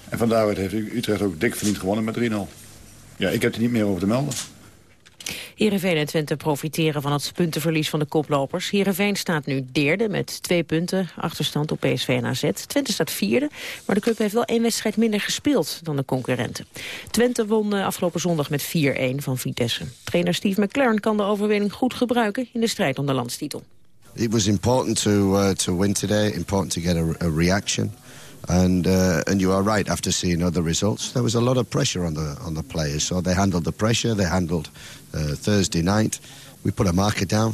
En vandaar heeft Utrecht ook dik verdiend gewonnen met 3-0. Ja, ik heb er niet meer over te melden. Heerenveen en Twente profiteren van het puntenverlies van de koplopers. Heerenveen staat nu derde met twee punten achterstand op PSV en AZ. Twente staat vierde, maar de club heeft wel één wedstrijd minder gespeeld dan de concurrenten. Twente won afgelopen zondag met 4-1 van Vitesse. Trainer Steve McLaren kan de overwinning goed gebruiken in de strijd om de landstitel. It was important to, uh, to win today, important to get a reaction. And uh, and you are right. After seeing other results, there was a lot of pressure on the on the players. So they handled the pressure. They handled uh, Thursday night. We put a marker down.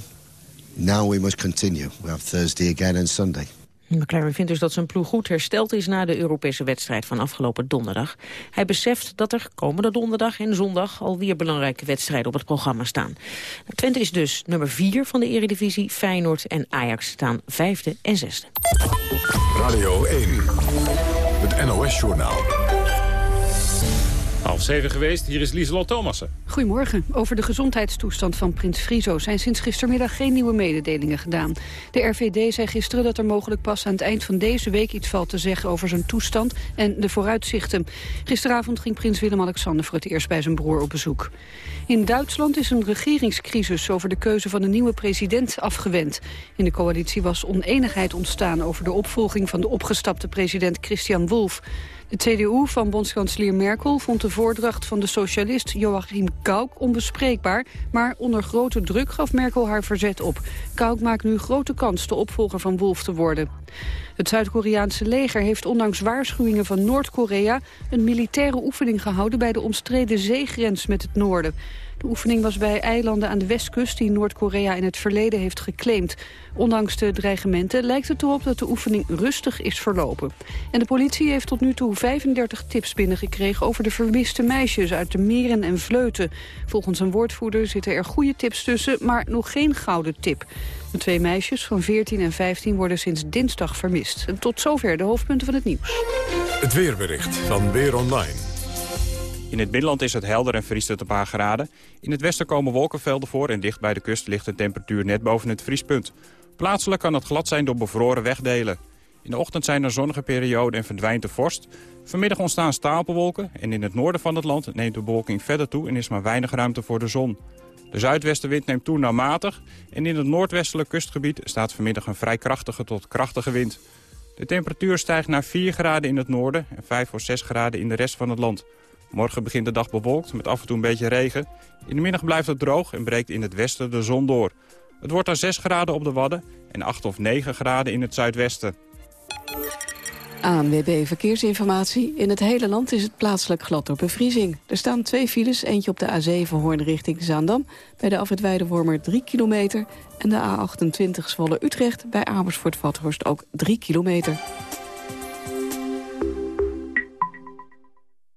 Now we must continue. We have Thursday again and Sunday. McLaren vindt dus dat zijn ploeg goed hersteld is na de Europese wedstrijd van afgelopen donderdag. Hij beseft dat er komende donderdag en zondag alweer belangrijke wedstrijden op het programma staan. Twente is dus nummer 4 van de eredivisie. Feyenoord en Ajax staan vijfde en zesde. Radio 1, het NOS-journaal. Half zeven geweest, hier is Lieselot Thomassen. Goedemorgen. Over de gezondheidstoestand van prins Friso zijn sinds gistermiddag geen nieuwe mededelingen gedaan. De RVD zei gisteren dat er mogelijk pas aan het eind van deze week iets valt te zeggen over zijn toestand en de vooruitzichten. Gisteravond ging prins Willem-Alexander voor het eerst bij zijn broer op bezoek. In Duitsland is een regeringscrisis over de keuze van een nieuwe president afgewend. In de coalitie was oneenigheid ontstaan over de opvolging van de opgestapte president Christian Wolff. De CDU van bondskanselier Merkel vond de voordracht van de socialist Joachim Gauck onbespreekbaar, maar onder grote druk gaf Merkel haar verzet op. Gauck maakt nu grote kans de opvolger van Wolf te worden. Het Zuid-Koreaanse leger heeft ondanks waarschuwingen van Noord-Korea een militaire oefening gehouden bij de omstreden zeegrens met het noorden. De oefening was bij eilanden aan de westkust die Noord-Korea in het verleden heeft geclaimd. Ondanks de dreigementen lijkt het erop dat de oefening rustig is verlopen. En de politie heeft tot nu toe 35 tips binnengekregen over de vermiste meisjes uit de meren en vleuten. Volgens een woordvoerder zitten er goede tips tussen, maar nog geen gouden tip. De twee meisjes van 14 en 15 worden sinds dinsdag vermist. En tot zover de hoofdpunten van het nieuws. Het weerbericht van Weer Online. In het binnenland is het helder en vriest het een paar graden. In het westen komen wolkenvelden voor en dicht bij de kust ligt de temperatuur net boven het vriespunt. Plaatselijk kan het glad zijn door bevroren wegdelen. In de ochtend zijn er zonnige perioden en verdwijnt de vorst. Vanmiddag ontstaan stapelwolken en in het noorden van het land neemt de bewolking verder toe en is maar weinig ruimte voor de zon. De zuidwestenwind neemt toe naar matig en in het noordwestelijk kustgebied staat vanmiddag een vrij krachtige tot krachtige wind. De temperatuur stijgt naar 4 graden in het noorden en 5 of 6 graden in de rest van het land. Morgen begint de dag bewolkt met af en toe een beetje regen. In de middag blijft het droog en breekt in het westen de zon door. Het wordt dan 6 graden op de Wadden en 8 of 9 graden in het zuidwesten. ANWB Verkeersinformatie. In het hele land is het plaatselijk glad door bevriezing. Er staan twee files, eentje op de A7 Hoorn richting Zaandam... bij de afrit Weidewormer 3 kilometer... en de A28 Zwolle-Utrecht bij Amersfoort-Vathorst ook 3 kilometer.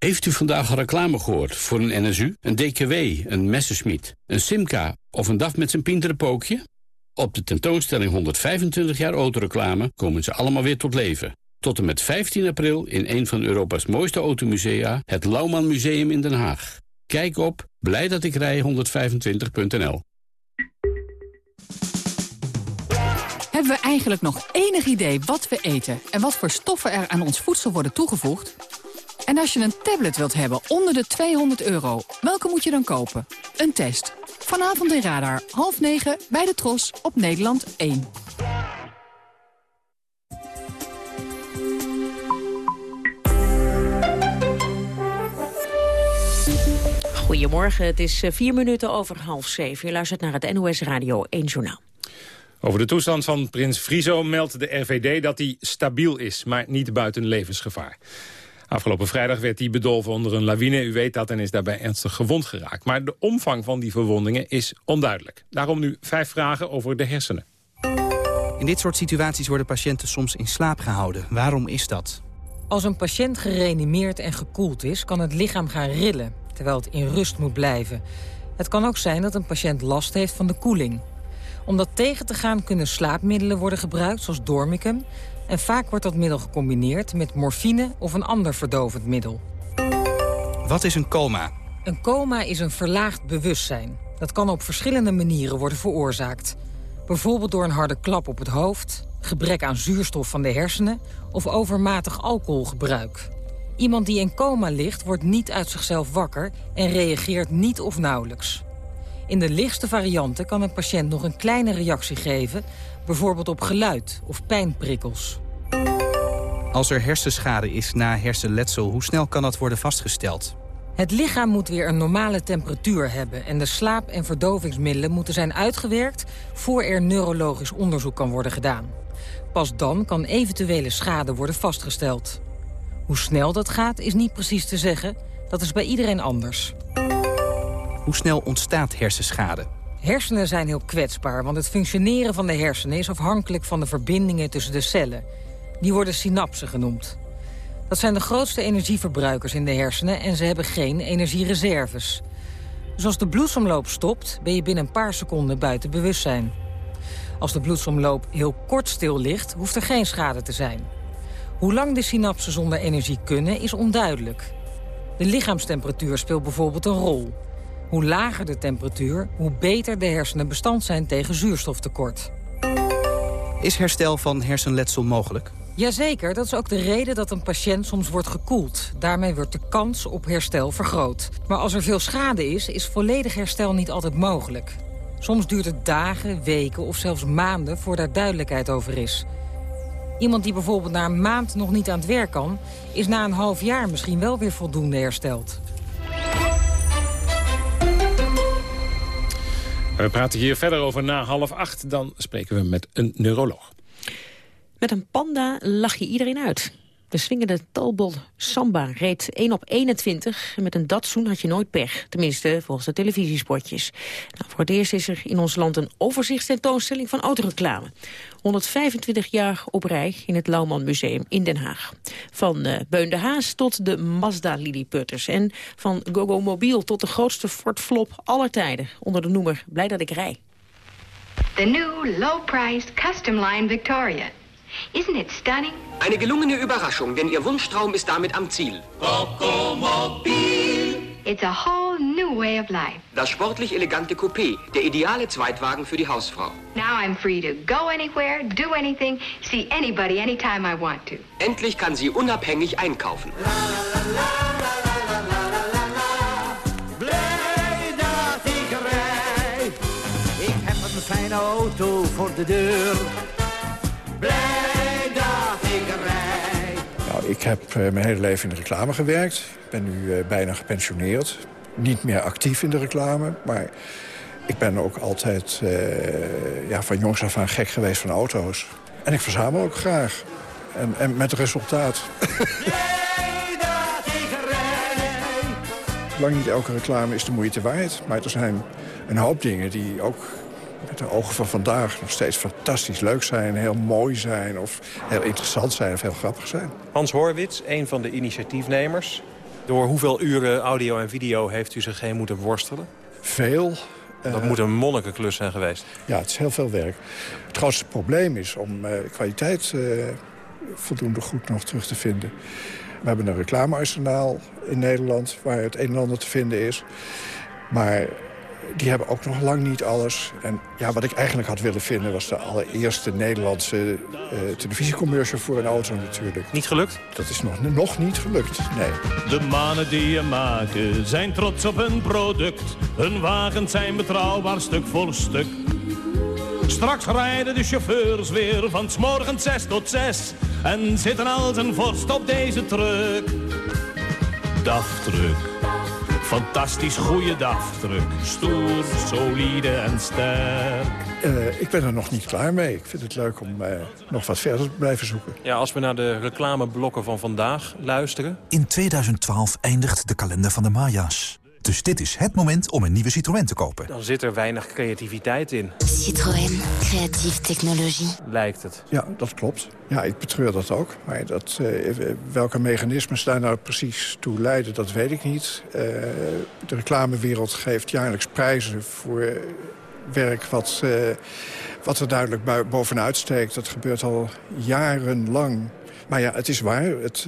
Heeft u vandaag reclame gehoord voor een NSU, een DKW, een Messerschmitt, een Simca of een DAF met zijn pinterenpookje? Op de tentoonstelling 125 jaar autoreclame komen ze allemaal weer tot leven. Tot en met 15 april in een van Europa's mooiste automusea, het Lauwman Museum in Den Haag. Kijk op blij dat ik rij 125.nl. Hebben we eigenlijk nog enig idee wat we eten en wat voor stoffen er aan ons voedsel worden toegevoegd? En als je een tablet wilt hebben onder de 200 euro, welke moet je dan kopen? Een test Vanavond in Radar, half negen, bij de Tros, op Nederland 1. Goedemorgen, het is eh, vier minuten over half zeven. Je luistert naar het NOS Radio 1 Journaal. Over de toestand van prins Friso meldt de RVD dat hij stabiel is, maar niet buiten levensgevaar. Afgelopen vrijdag werd hij bedolven onder een lawine, u weet dat, en is daarbij ernstig gewond geraakt. Maar de omvang van die verwondingen is onduidelijk. Daarom nu vijf vragen over de hersenen. In dit soort situaties worden patiënten soms in slaap gehouden. Waarom is dat? Als een patiënt gereanimeerd en gekoeld is, kan het lichaam gaan rillen, terwijl het in rust moet blijven. Het kan ook zijn dat een patiënt last heeft van de koeling. Om dat tegen te gaan kunnen slaapmiddelen worden gebruikt, zoals dormicum. En vaak wordt dat middel gecombineerd met morfine of een ander verdovend middel. Wat is een coma? Een coma is een verlaagd bewustzijn. Dat kan op verschillende manieren worden veroorzaakt. Bijvoorbeeld door een harde klap op het hoofd, gebrek aan zuurstof van de hersenen of overmatig alcoholgebruik. Iemand die in coma ligt wordt niet uit zichzelf wakker en reageert niet of nauwelijks. In de lichtste varianten kan een patiënt nog een kleine reactie geven... bijvoorbeeld op geluid of pijnprikkels. Als er hersenschade is na hersenletsel, hoe snel kan dat worden vastgesteld? Het lichaam moet weer een normale temperatuur hebben... en de slaap- en verdovingsmiddelen moeten zijn uitgewerkt... voor er neurologisch onderzoek kan worden gedaan. Pas dan kan eventuele schade worden vastgesteld. Hoe snel dat gaat is niet precies te zeggen. Dat is bij iedereen anders. Hoe snel ontstaat hersenschade? Hersenen zijn heel kwetsbaar, want het functioneren van de hersenen... is afhankelijk van de verbindingen tussen de cellen. Die worden synapsen genoemd. Dat zijn de grootste energieverbruikers in de hersenen... en ze hebben geen energiereserves. Dus als de bloedsomloop stopt, ben je binnen een paar seconden buiten bewustzijn. Als de bloedsomloop heel kort stil ligt, hoeft er geen schade te zijn. Hoe lang de synapsen zonder energie kunnen, is onduidelijk. De lichaamstemperatuur speelt bijvoorbeeld een rol. Hoe lager de temperatuur, hoe beter de hersenen bestand zijn tegen zuurstoftekort. Is herstel van hersenletsel mogelijk? Jazeker, dat is ook de reden dat een patiënt soms wordt gekoeld. Daarmee wordt de kans op herstel vergroot. Maar als er veel schade is, is volledig herstel niet altijd mogelijk. Soms duurt het dagen, weken of zelfs maanden voor daar duidelijkheid over is. Iemand die bijvoorbeeld na een maand nog niet aan het werk kan... is na een half jaar misschien wel weer voldoende hersteld. We praten hier verder over na half acht. Dan spreken we met een neuroloog. Met een panda lach je iedereen uit. De swingende Talbot Samba reed 1 op 21. En met een datsoen had je nooit pech. Tenminste, volgens de televisiespotjes. Nou, voor het eerst is er in ons land een overzichtstentoonstelling van autoreclame. 125 jaar op rij in het Lauwman Museum in Den Haag. Van uh, Beun de Haas tot de Mazda Lilliputters. En van Gogo Mobiel tot de grootste Ford Flop aller tijden. Onder de noemer Blij dat ik rij. The new low-priced custom line Victoria. Isn't it stunning? Eine gelungene Überraschung, denn Ihr Wunschtraum ist damit am Ziel. It's a whole new way of life. Das sportlich elegante Coupé, der ideale Zweitwagen für die Hausfrau. Now I'm free to go anywhere, do anything, see anybody anytime I want to. Endlich kann sie unabhängig einkaufen. Blij dat ik rijd. Ik heb een fijne auto voor de deur. Blij. Nou, ik heb eh, mijn hele leven in de reclame gewerkt. Ik ben nu eh, bijna gepensioneerd. Niet meer actief in de reclame, maar ik ben ook altijd eh, ja, van jongs af aan gek geweest van auto's. En ik verzamel ook graag. En, en met resultaat. Lang niet elke reclame is de moeite waard. Maar er zijn een hoop dingen die ook met de ogen van vandaag nog steeds fantastisch leuk zijn, heel mooi zijn... of heel interessant zijn of heel grappig zijn. Hans Horwitz, een van de initiatiefnemers. Door hoeveel uren audio en video heeft u zich heen moeten worstelen? Veel. Dat Eh, moet een monnikenklus zijn geweest. Ja, het is heel veel werk. Het grootste probleem is om eh, kwaliteit eh, voldoende goed nog terug te vinden. We hebben een reclamearsenaal in Nederland waar het een en ander te vinden is. Maar die hebben ook nog lang niet alles. En ja, wat ik eigenlijk had willen vinden... was de allereerste Nederlandse uh, televisiecommercial voor een auto natuurlijk. Niet gelukt? Dat is nog, nog niet gelukt, nee. De mannen die je maken zijn trots op hun product. Hun wagens zijn betrouwbaar stuk voor stuk. Straks rijden de chauffeurs weer van s morgens 6 tot 6 en zitten als een vorst op deze truck. DAF-truck. Fantastisch goede DAF-truck. Stoer, solide en sterk. Uh, ik ben er nog niet klaar mee. Ik vind het leuk om uh, nog wat verder te blijven zoeken. Ja, als we naar de reclameblokken van vandaag luisteren. In 2012 eindigt de kalender van de Maya's. Dus dit is het moment om een nieuwe Citroën te kopen. Dan zit er weinig creativiteit in. Citroën, creatieve technologie. Lijkt het. Ja, dat klopt. Ja, ik betreur dat ook. Maar dat, uh, welke mechanismes daar nou precies toe leiden, dat weet ik niet. Uh, de reclamewereld geeft jaarlijks prijzen voor werk wat, uh, wat er duidelijk bovenuit steekt. Dat gebeurt al jarenlang. Maar ja, het is waar. Het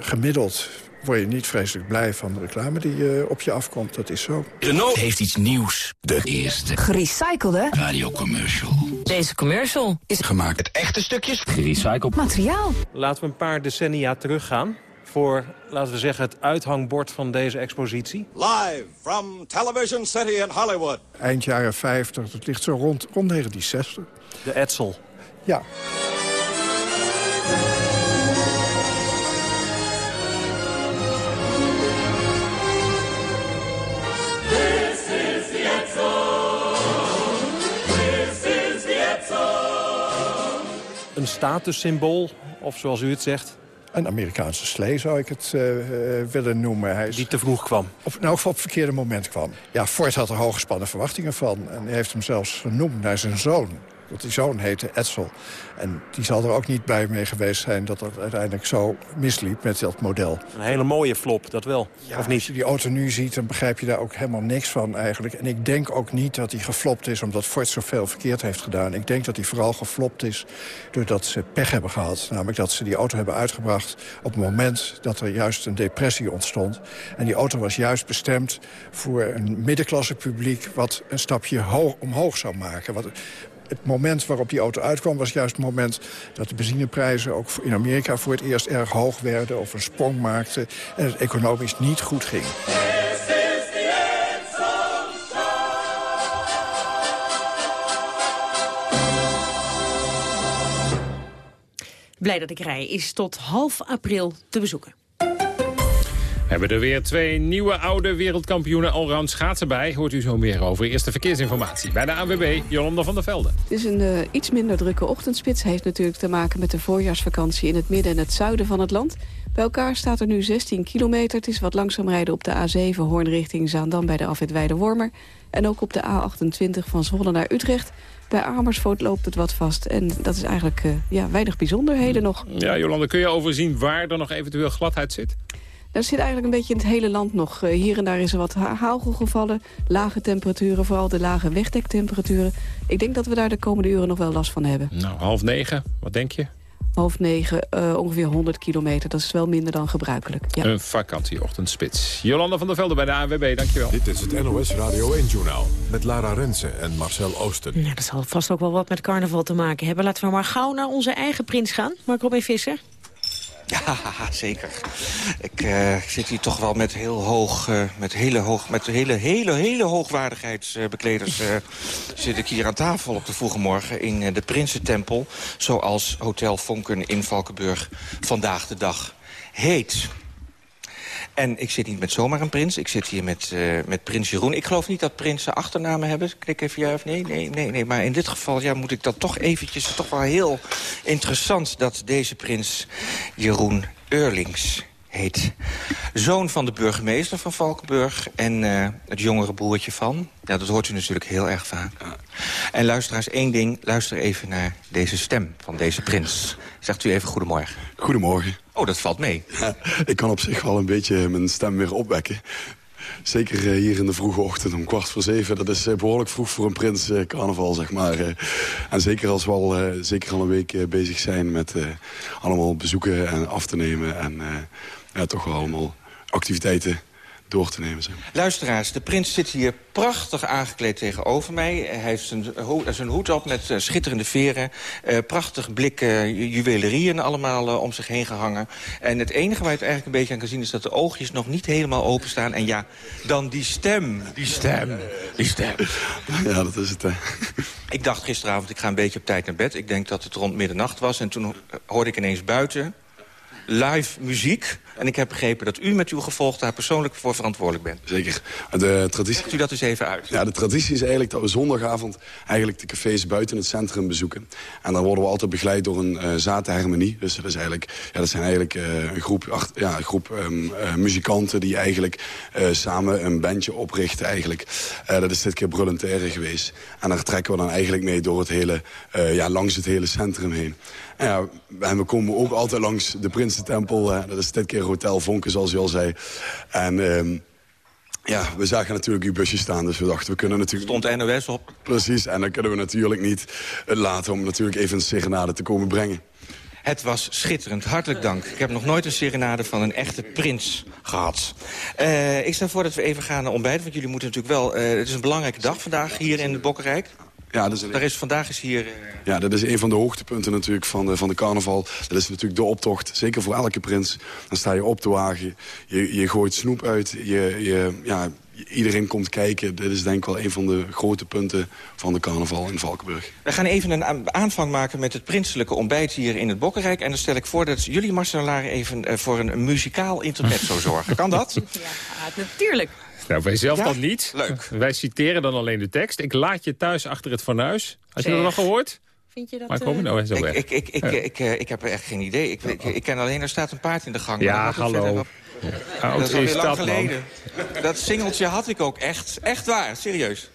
gemiddeld word je niet vreselijk blij van de reclame die uh, op je afkomt. Dat is zo. Renault heeft iets nieuws. De eerste gerecyclede radiocommercial. Deze commercial is gemaakt met echte stukjes gerecycled materiaal. Laten we een paar decennia teruggaan voor, laten we zeggen, het uithangbord van deze expositie. Live from Television City in Hollywood. Eind jaren 50, het ligt zo rond, rond 1960. De Edsel. Ja. Een statussymbool, of zoals u het zegt... Een Amerikaanse slee zou ik het uh, willen noemen. Hij is, Die te vroeg kwam? Op, nou, op het verkeerde moment kwam. Ja, Ford had er hooggespannen verwachtingen van. En hij heeft hem zelfs genoemd naar zijn zoon. Want die zoon heette Edsel. En die zal er ook niet blij mee geweest zijn dat het uiteindelijk zo misliep met dat model. Een hele mooie flop, dat wel. Ja, of niet? Als je die auto nu ziet, dan begrijp je daar ook helemaal niks van eigenlijk. En ik denk ook niet dat hij geflopt is omdat Ford zoveel verkeerd heeft gedaan. Ik denk dat hij vooral geflopt is doordat ze pech hebben gehad. Namelijk dat ze die auto hebben uitgebracht op het moment dat er juist een depressie ontstond. En die auto was juist bestemd voor een middenklasse publiek... wat een stapje hoog, omhoog zou maken. Wat, het moment waarop die auto uitkwam was juist het moment dat de benzineprijzen ook in Amerika voor het eerst erg hoog werden of een sprong maakten en het economisch niet goed ging. Blij dat ik rij is tot half april te bezoeken. We hebben er weer twee nieuwe oude wereldkampioenen allround schaatsen bij. Hoort u zo meer over. Eerste verkeersinformatie bij de ANWB, Jolanda van der Velde. Het is een uh, iets minder drukke ochtendspits. Heeft natuurlijk te maken met de voorjaarsvakantie in het midden en het zuiden van het land. Bij elkaar staat er nu 16 kilometer. Het is wat langzaam rijden op de A7 Hoorn richting Zaandam bij de afwit Weide-Wormer. En ook op de A28 van Zwolle naar Utrecht. Bij Amersfoort loopt het wat vast. En dat is eigenlijk uh, ja, weinig bijzonderheden nog. Ja, Jolanda, kun je overzien waar er nog eventueel gladheid zit? Dat zit eigenlijk een beetje in het hele land nog. Uh, hier en daar is er wat hagel gevallen. Lage temperaturen, vooral de lage wegdektemperaturen. Ik denk dat we daar de komende uren nog wel last van hebben. Nou, half negen, wat denk je? Half negen, uh, ongeveer 100 kilometer. Dat is wel minder dan gebruikelijk. Ja. Een vakantieochtendspits. Jolanda van der Velde bij de ANWB, dankjewel. Dit is het NOS Radio 1-journaal met Lara Rensen en Marcel Oosten. Ja, dat zal vast ook wel wat met carnaval te maken hebben. Laten we maar gauw naar onze eigen prins gaan. Mark Robin Visser. Ja, zeker. Ik uh, zit hier toch wel met heel hoog, uh, met hele hoog, met hele, hele, hele hoogwaardigheidsbekleders uh, zit ik hier aan tafel op de vroege morgen in de Prinsentempel, zoals Hotel Vonken in Valkenburg vandaag de dag heet. En ik zit niet met zomaar een prins. Ik zit hier met, uh, met prins Jeroen. Ik geloof niet dat prinsen achternamen hebben. Klik even ja of nee, nee, nee, nee. Maar in dit geval ja, moet ik dat toch eventjes... toch wel heel interessant dat deze prins Jeroen Eurlings heet. Zoon van de burgemeester van Valkenburg en uh, het jongere broertje van. Ja, dat hoort u natuurlijk heel erg vaak. En luisteraars, één ding. Luister even naar deze stem van deze prins. Zegt u even goedemorgen. Goedemorgen. Oh, dat valt mee. Ik kan op zich wel een beetje mijn stem weer opwekken. Zeker uh, hier in de vroege ochtend om kwart voor zeven. Dat is uh, behoorlijk vroeg voor een prins uh, carnaval, zeg maar. en zeker als we al, zeker al een week bezig zijn met allemaal bezoeken en af te nemen. En ja, toch wel allemaal activiteiten door te nemen. Zeg. Luisteraars, de prins zit hier prachtig aangekleed tegenover mij. Hij heeft zijn, ho zijn hoed op met uh, schitterende veren. Uh, prachtig blik uh, juwelerieën allemaal om zich heen gehangen. En het enige waar je het eigenlijk een beetje aan kan zien... is dat de oogjes nog niet helemaal openstaan. En ja, dan die stem. Die stem. Die stem. Ja, dat is het. Hè. Ik dacht gisteravond, ik ga een beetje op tijd naar bed. Ik denk dat het rond middernacht was. En toen hoorde ik ineens buiten live muziek. En ik heb begrepen dat u met uw gevolg daar persoonlijk voor verantwoordelijk bent. Zeker. De traditie... Legt u dat eens even uit. Ja, de traditie is eigenlijk dat we zondagavond eigenlijk de cafés buiten het centrum bezoeken. En dan worden we altijd begeleid door een uh, zatenharmonie. Dus dat, is eigenlijk, ja, dat zijn eigenlijk uh, een groep, ach, ja, een groep um, uh, muzikanten die eigenlijk samen een bandje oprichten eigenlijk. dat is dit keer Brullentaire geweest. En daar trekken we dan eigenlijk mee door het hele, ja, langs het hele centrum heen. En, ja, en we komen ook altijd langs de Prinsentempel. dat is dit keer Hotel Vonken, zoals u al zei. En... Um, ja, we zagen natuurlijk uw busje staan, dus we dachten we kunnen natuurlijk... Stond NOS op. Precies, en dan kunnen we natuurlijk niet laten om natuurlijk even een serenade te komen brengen. Het was schitterend. Hartelijk dank. Ik heb nog nooit een serenade van een echte prins gehad. Uh, ik stel voor dat we even gaan naar ontbijten, want jullie moeten natuurlijk wel... Uh, het is een belangrijke dag vandaag hier in de Bokkenrijk. Ja, dus Daar is, vandaag is hier... Uh... Ja, dat is een van de hoogtepunten natuurlijk van de, van de carnaval. Dat is natuurlijk de optocht, zeker voor elke prins. Dan sta je op de wagen, je, je gooit snoep uit, je, je, ja, iedereen komt kijken. Dit is denk ik wel een van de grote punten van de carnaval in Valkenburg. We gaan even een aanvang maken met het prinselijke ontbijt hier in het Bokkenrijk. En dan stel ik voor dat jullie, Marcel even uh, voor een muzikaal intermezzo zorgen. Kan dat? Ja, natuurlijk. Nou, wij zelf ja? dan niet. Leuk. Wij citeren dan alleen de tekst. Ik laat je thuis achter het fornuis. Had je dat nog gehoord? Vind je dat... Maar kom je nou zo ik, ik, ik, ik, ik, ik, ik heb echt geen idee. Ik, ik, ik ken alleen, er staat een paard in de gang. Ja, hallo. Ja. dat is alweer lang geleden. Man. Dat singeltje had ik ook echt. Echt waar, serieus.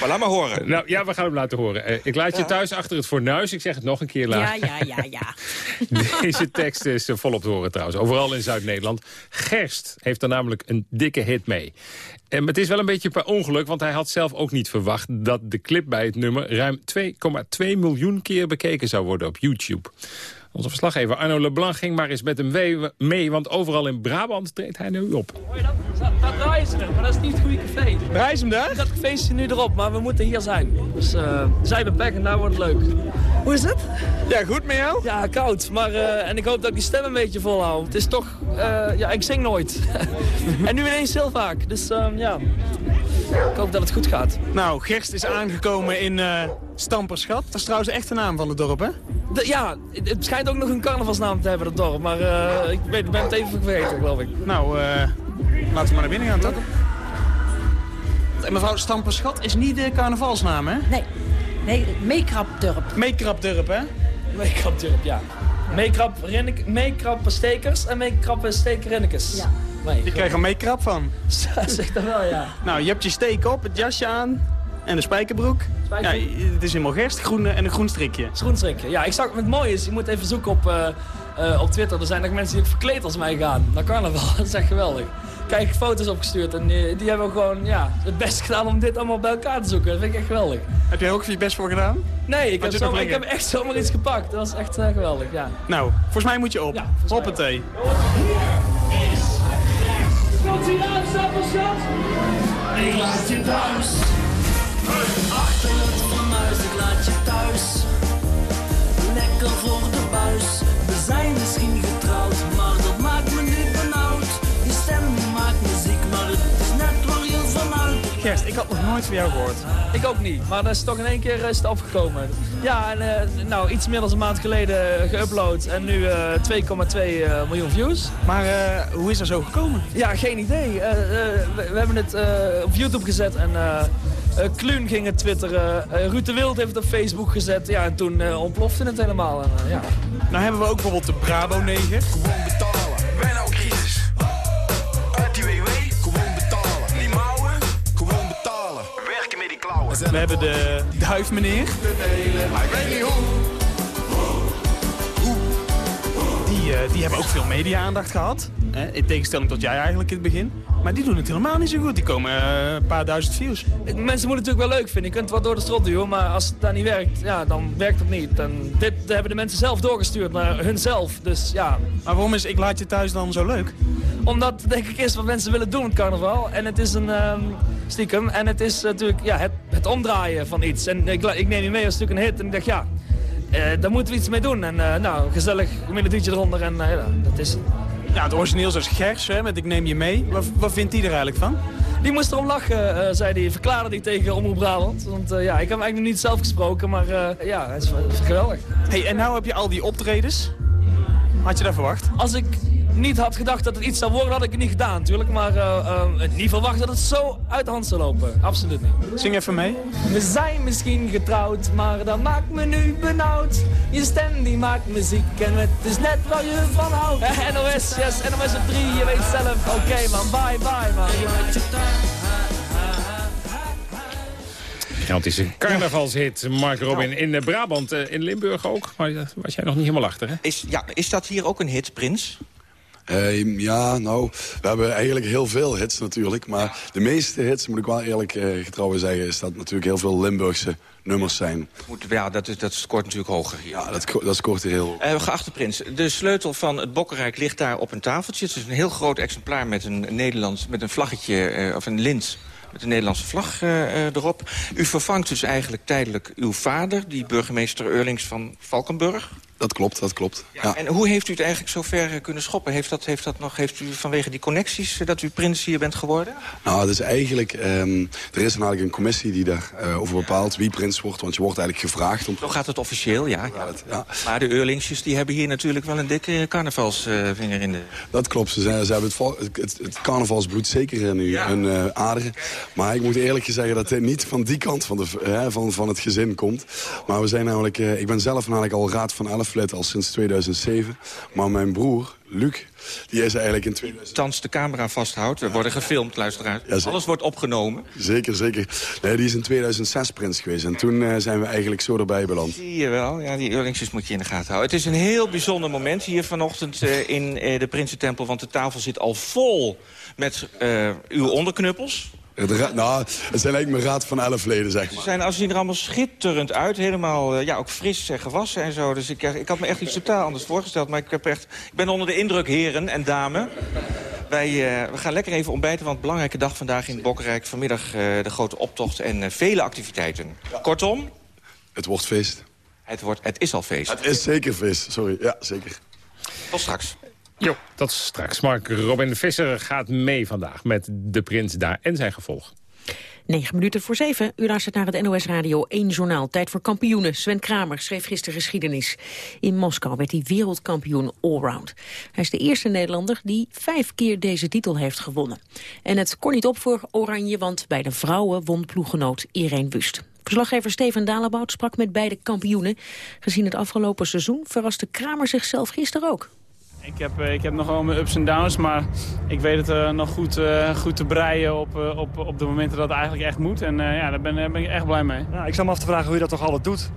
Maar laat maar horen. Nou ja, we gaan hem laten horen. Uh, ik laat je thuis achter het fornuis. Ik zeg het nog een keer laat. Ja, ja, ja, ja. Deze tekst is uh, volop te horen trouwens. Overal in Zuid-Nederland. Gerst heeft er namelijk een dikke hit mee. En het is wel een beetje per ongeluk, want hij had zelf ook niet verwacht... dat de clip bij het nummer ruim 2,2 miljoen keer bekeken zou worden op YouTube. Onze verslaggever Arno Leblanc ging maar eens met hem mee... want overal in Brabant treedt hij nu op. Dat draaien ze er, maar dat is niet het goede café. Draaien ze hem daar? Dat café is nu erop, maar we moeten hier zijn. Dus uh, zij beperken, daar wordt het leuk. Hoe is het? Ja, goed met jou? Ja, koud. Maar, uh, en ik hoop dat ik die stem een beetje volhoud. Het is toch... Uh, ja, ik zing nooit. en nu ineens heel vaak. Dus ja... Ik hoop dat het goed gaat. Nou, Gerst is aangekomen in uh, Stamperschat. Dat is trouwens echt de naam van het dorp, hè? De, ja, het schijnt ook nog een carnavalsnaam te hebben, dat dorp. Maar uh, ik ben, ben het even vergeten, geloof ik. Nou, uh, laten we maar naar binnen gaan, toch? En mevrouw Stamperschat is niet de carnavalsnaam, hè? Nee. Nee, Meekrapdurp. Meekrapdurp, hè? Meekrapdurp, ja. Meekrap, meekrap stekers en meekrap stekerrinnekes. Ja. Nee, je krijgt er meekrap van. zeg dat wel, ja. Nou, je hebt je steek op, het jasje aan en de spijkerbroek. Ja, het is helemaal gerst groen en een groen strikje. Groen strikje, ja. Ik zag, het mooie is, je moet even zoeken op, uh, uh, op Twitter. Er zijn nog mensen die ook verkleed als mij gaan. Naar carnaval, dat is echt geweldig. Kijk, foto's opgestuurd en die, die hebben gewoon ja, het best gedaan om dit allemaal bij elkaar te zoeken. Dat vind ik echt geweldig. Heb jij ook je best voor gedaan? Nee, ik, heb, zomaar, ik heb echt zomaar iets gepakt. Dat was echt uh, geweldig, ja. Nou, volgens mij moet je op. Ja, Hoppatee. Komt hij uit, Stapelschat? Ik laat je thuis. Achter het fornuis, ik laat je thuis. Lekker voor de buis. We zijn misschien getrouwd, maar dat maakt me niet benauwd. Je stem maakt muziek, maar het is net waar je vanuit. Gerst, ik had nog nooit van jou gehoord. Ik ook niet, maar dat is toch in één keer is het opgekomen. Ja, en uh, nou, iets meer dan een maand geleden geüpload en nu uh, 2,2 uh, miljoen views. Maar hoe is dat zo gekomen? Ja, geen idee. We, we, hebben het op YouTube gezet en Kluun ging het twitteren. Ruud de Wild heeft het op Facebook gezet. Ja, en toen ontplofte het helemaal. En, ja. Nou hebben we ook bijvoorbeeld de Brabo 9. Gewoon betalen. Ben nou crisis. Uit die WW. Gewoon betalen. Niet mouwen. Gewoon betalen. Werken met die klauwen. We hebben de Duifmeneer. Ik weet niet hoe. Die, uh, die hebben ook veel media-aandacht gehad. Hè? In tegenstelling tot jij eigenlijk in het begin. Maar die doen het helemaal niet zo goed. Die komen uh, een paar duizend views. Mensen moeten het natuurlijk wel leuk vinden. Je kunt het wat door de strot duwen. Maar als het daar niet werkt, ja, dan werkt het niet. En dit hebben de mensen zelf doorgestuurd naar hunzelf. Dus ja. Maar waarom is Ik Laat Je Thuis dan zo leuk? Omdat het denk ik is wat mensen willen doen carnaval. En het is een ehm, stiekem. En het is natuurlijk ja, het, het omdraaien van iets. En ik, ik neem die mee als natuurlijk een hit. En ik dacht ja, eh, daar moeten we iets mee doen. En eh, nou, gezellig melodietje eronder en eh, ja, dat is het. Ja, het origineel is Gers, hè, met Ik neem je mee. Wat, wat vindt hij er eigenlijk van? Die moest erom lachen, eh, zei hij. Verklaarde hij tegen Omroep Brabant. Want eh, ja, ik heb hem eigenlijk nog niet zelf gesproken, maar eh, ja, het is, het is geweldig. Hey, en nou heb je al die optredens. Had je dat verwacht? Als ik niet had gedacht dat het iets zou worden, had ik het niet gedaan natuurlijk. Maar eh, eh, niet verwacht dat het zo uit de hand zou lopen. Absoluut niet. Zing even mee. We zijn misschien getrouwd, maar dat maakt me nu benauwd. Je stem die maakt muziek en het is net waar je van houdt. Eh, NOS, yes, NOS op 3, je weet zelf. Oké man, bye bye man. Gigantisch een carnavalshit, Mark Robin. In eh, Brabant, in Limburg ook. Maar daar was jij nog niet helemaal achter, hè? Is, ja, is dat hier ook een hit, Prins? Eh, ja, nou, we hebben eigenlijk heel veel hits natuurlijk. Maar de meeste hits, moet ik wel eerlijk uh, getrouw zeggen... is dat natuurlijk heel veel Limburgse nummers zijn. Ja, dat, is, dat scoort natuurlijk hoger hier. Ja, dat, dat scoort heel uh, Geachte Prins, de sleutel van het Bokkenrijk ligt daar op een tafeltje. Het is een heel groot exemplaar met een, Nederlands, met een vlaggetje of een lint met de Nederlandse vlag uh, erop. U vervangt dus eigenlijk tijdelijk uw vader, die burgemeester Eurlings van Valkenburg. Dat klopt, dat klopt. Ja, ja. En hoe heeft u het eigenlijk zo ver kunnen schoppen? Heeft, dat, heeft, dat nog, heeft u vanwege die connecties dat u prins hier bent geworden? Nou, het is eigenlijk... Um, er is eigenlijk een commissie die daarover uh, over bepaalt wie prins wordt. Want je wordt eigenlijk gevraagd om... Zo gaat het officieel, ja. ja. Het. Maar de Eurlingsjes die hebben hier natuurlijk wel een dikke carnavalsvinger in de... Dat klopt. Ze, zijn, ze hebben het, het, het, carnavalsbloed zeker in nu, hun uh, aderen. Maar ik moet eerlijk zeggen dat het niet van die kant van, de, van, van het gezin komt. Maar we zijn namelijk... ik ben zelf namelijk al raad van elf lid al sinds 2007. Maar mijn broer, Luc, die is eigenlijk in 2000... Thans de camera vasthoudt. We worden gefilmd, luisteraars. Ja, Alles wordt opgenomen. Zeker, zeker. Nee, die is in 2006 prins geweest. En toen uh, zijn we eigenlijk zo erbij beland. Zie je wel. Ja, die Eurlingsjes moet je in de gaten houden. Het is een heel bijzonder moment hier vanochtend uh, in uh, de Prinsentempel. Want de tafel zit al vol met uw onderknuppels. Het, nou, het zijn eigenlijk mijn raad van elf leden, zeg maar. Ze zijn, als zien er allemaal schitterend uit. Helemaal, uh, ja, ook fris en gewassen en zo. Dus ik, ik had me echt iets totaal anders voorgesteld. Maar ik, heb echt, ik ben onder de indruk, heren en dames. Wij uh, we gaan lekker even ontbijten, want belangrijke dag vandaag in Bokkenrijk. Vanmiddag uh, de grote optocht en vele activiteiten. Ja. Kortom... Het wordt feest. Het, wordt, het is al feest. Het is zeker feest, sorry. Ja, zeker. Tot straks. Jo, tot straks. Mark Robin Visser gaat mee vandaag met de prins daar en zijn gevolg. 9 minuten voor 7. U luistert naar het NOS Radio 1 journaal. Tijd voor kampioenen. Sven Kramer schreef gisteren geschiedenis. In Moskou werd hij wereldkampioen allround. Hij is de eerste Nederlander die vijf keer deze titel heeft gewonnen. En het kon niet op voor Oranje, want bij de vrouwen won ploeggenoot Irene Wust. Verslaggever Steven Dalebout sprak met beide kampioenen. Gezien het afgelopen seizoen verraste Kramer zichzelf gisteren ook. Ik heb, ik heb nog wel mijn ups en downs, maar ik weet het uh, nog goed, uh, goed te breien op, uh, op, op de momenten dat het eigenlijk echt moet. En ja, daar ben, ben, ik echt blij mee. Ja, ik sta me af te vragen hoe je dat toch altijd doet.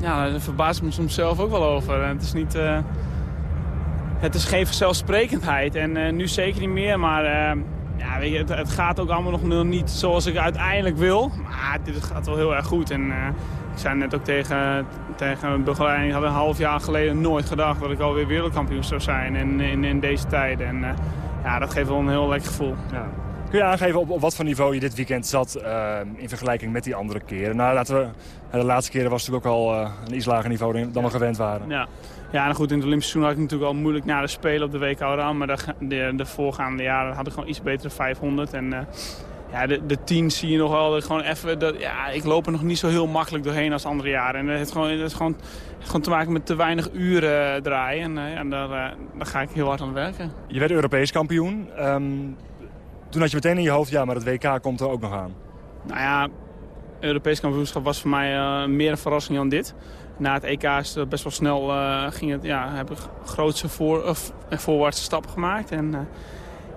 Ja, daar verbaas ik me soms zelf ook wel over. Het is, niet, het is geen vanzelfsprekendheid en nu zeker niet meer, maar ja, weet je, het, het, gaat ook allemaal nog niet zoals ik uiteindelijk wil. Maar dit gaat wel heel erg goed en zei net ook tegen, tegen de begeleiding, ik had een half jaar geleden nooit gedacht dat ik alweer wereldkampioen zou zijn in, in, in deze tijd. En uh, ja, dat geeft wel een heel lekker gevoel. Ja. Kun je aangeven op, op, wat voor niveau je dit weekend zat uh, in vergelijking met die andere keren? Nou, laten we, de laatste keren was het natuurlijk ook al uh, een iets lager niveau dan we gewend waren. Ja. Ja, en goed, in het Olympische seizoen had ik natuurlijk al moeilijk na de Spelen op de WK aan. Maar de, de, de, voorgaande jaren had ik gewoon iets betere 500. En, ja, de, de tien zie je nog wel gewoon even... Dat, ja, ik loop er nog niet zo heel makkelijk doorheen als andere jaren. En dat heeft gewoon, dat gewoon, gewoon te maken met te weinig uren draaien. En uh, ja, daar, uh, daar ga ik heel hard aan werken. Je werd Europees kampioen. Um, toen had je meteen in je hoofd, ja, maar het WK komt er ook nog aan. Nou ja, Europees kampioenschap was voor mij uh, meer een verrassing dan dit. Na het EK is het best wel snel, ging het, ja, heb ik grootste voor, voorwaartse stappen gemaakt. En,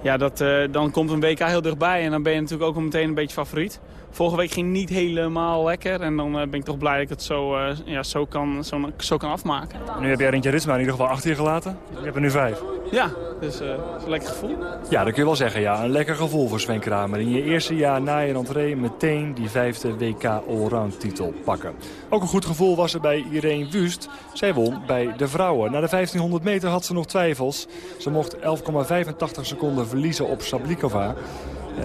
ja, dat, uh, dan komt een WK heel dichtbij en dan ben je natuurlijk ook meteen een beetje favoriet. Vorige week ging niet helemaal lekker. En dan ben ik toch blij dat ik het zo, ja, zo, kan, zo, zo kan afmaken. Nu heb jij Rintje Ritsma in ieder geval achter je gelaten. Je hebt er nu vijf. Ja, dus uh, is een lekker gevoel. Ja, dat kun je wel zeggen. Ja. Een lekker gevoel voor Sven Kramer. In je eerste jaar na je rentree meteen die vijfde WK Allround titel pakken. Ook een goed gevoel was er bij Irene Wust. Zij won bij de vrouwen. Na de 1500 meter had ze nog twijfels. Ze mocht 11,85 seconden verliezen op Sablikova.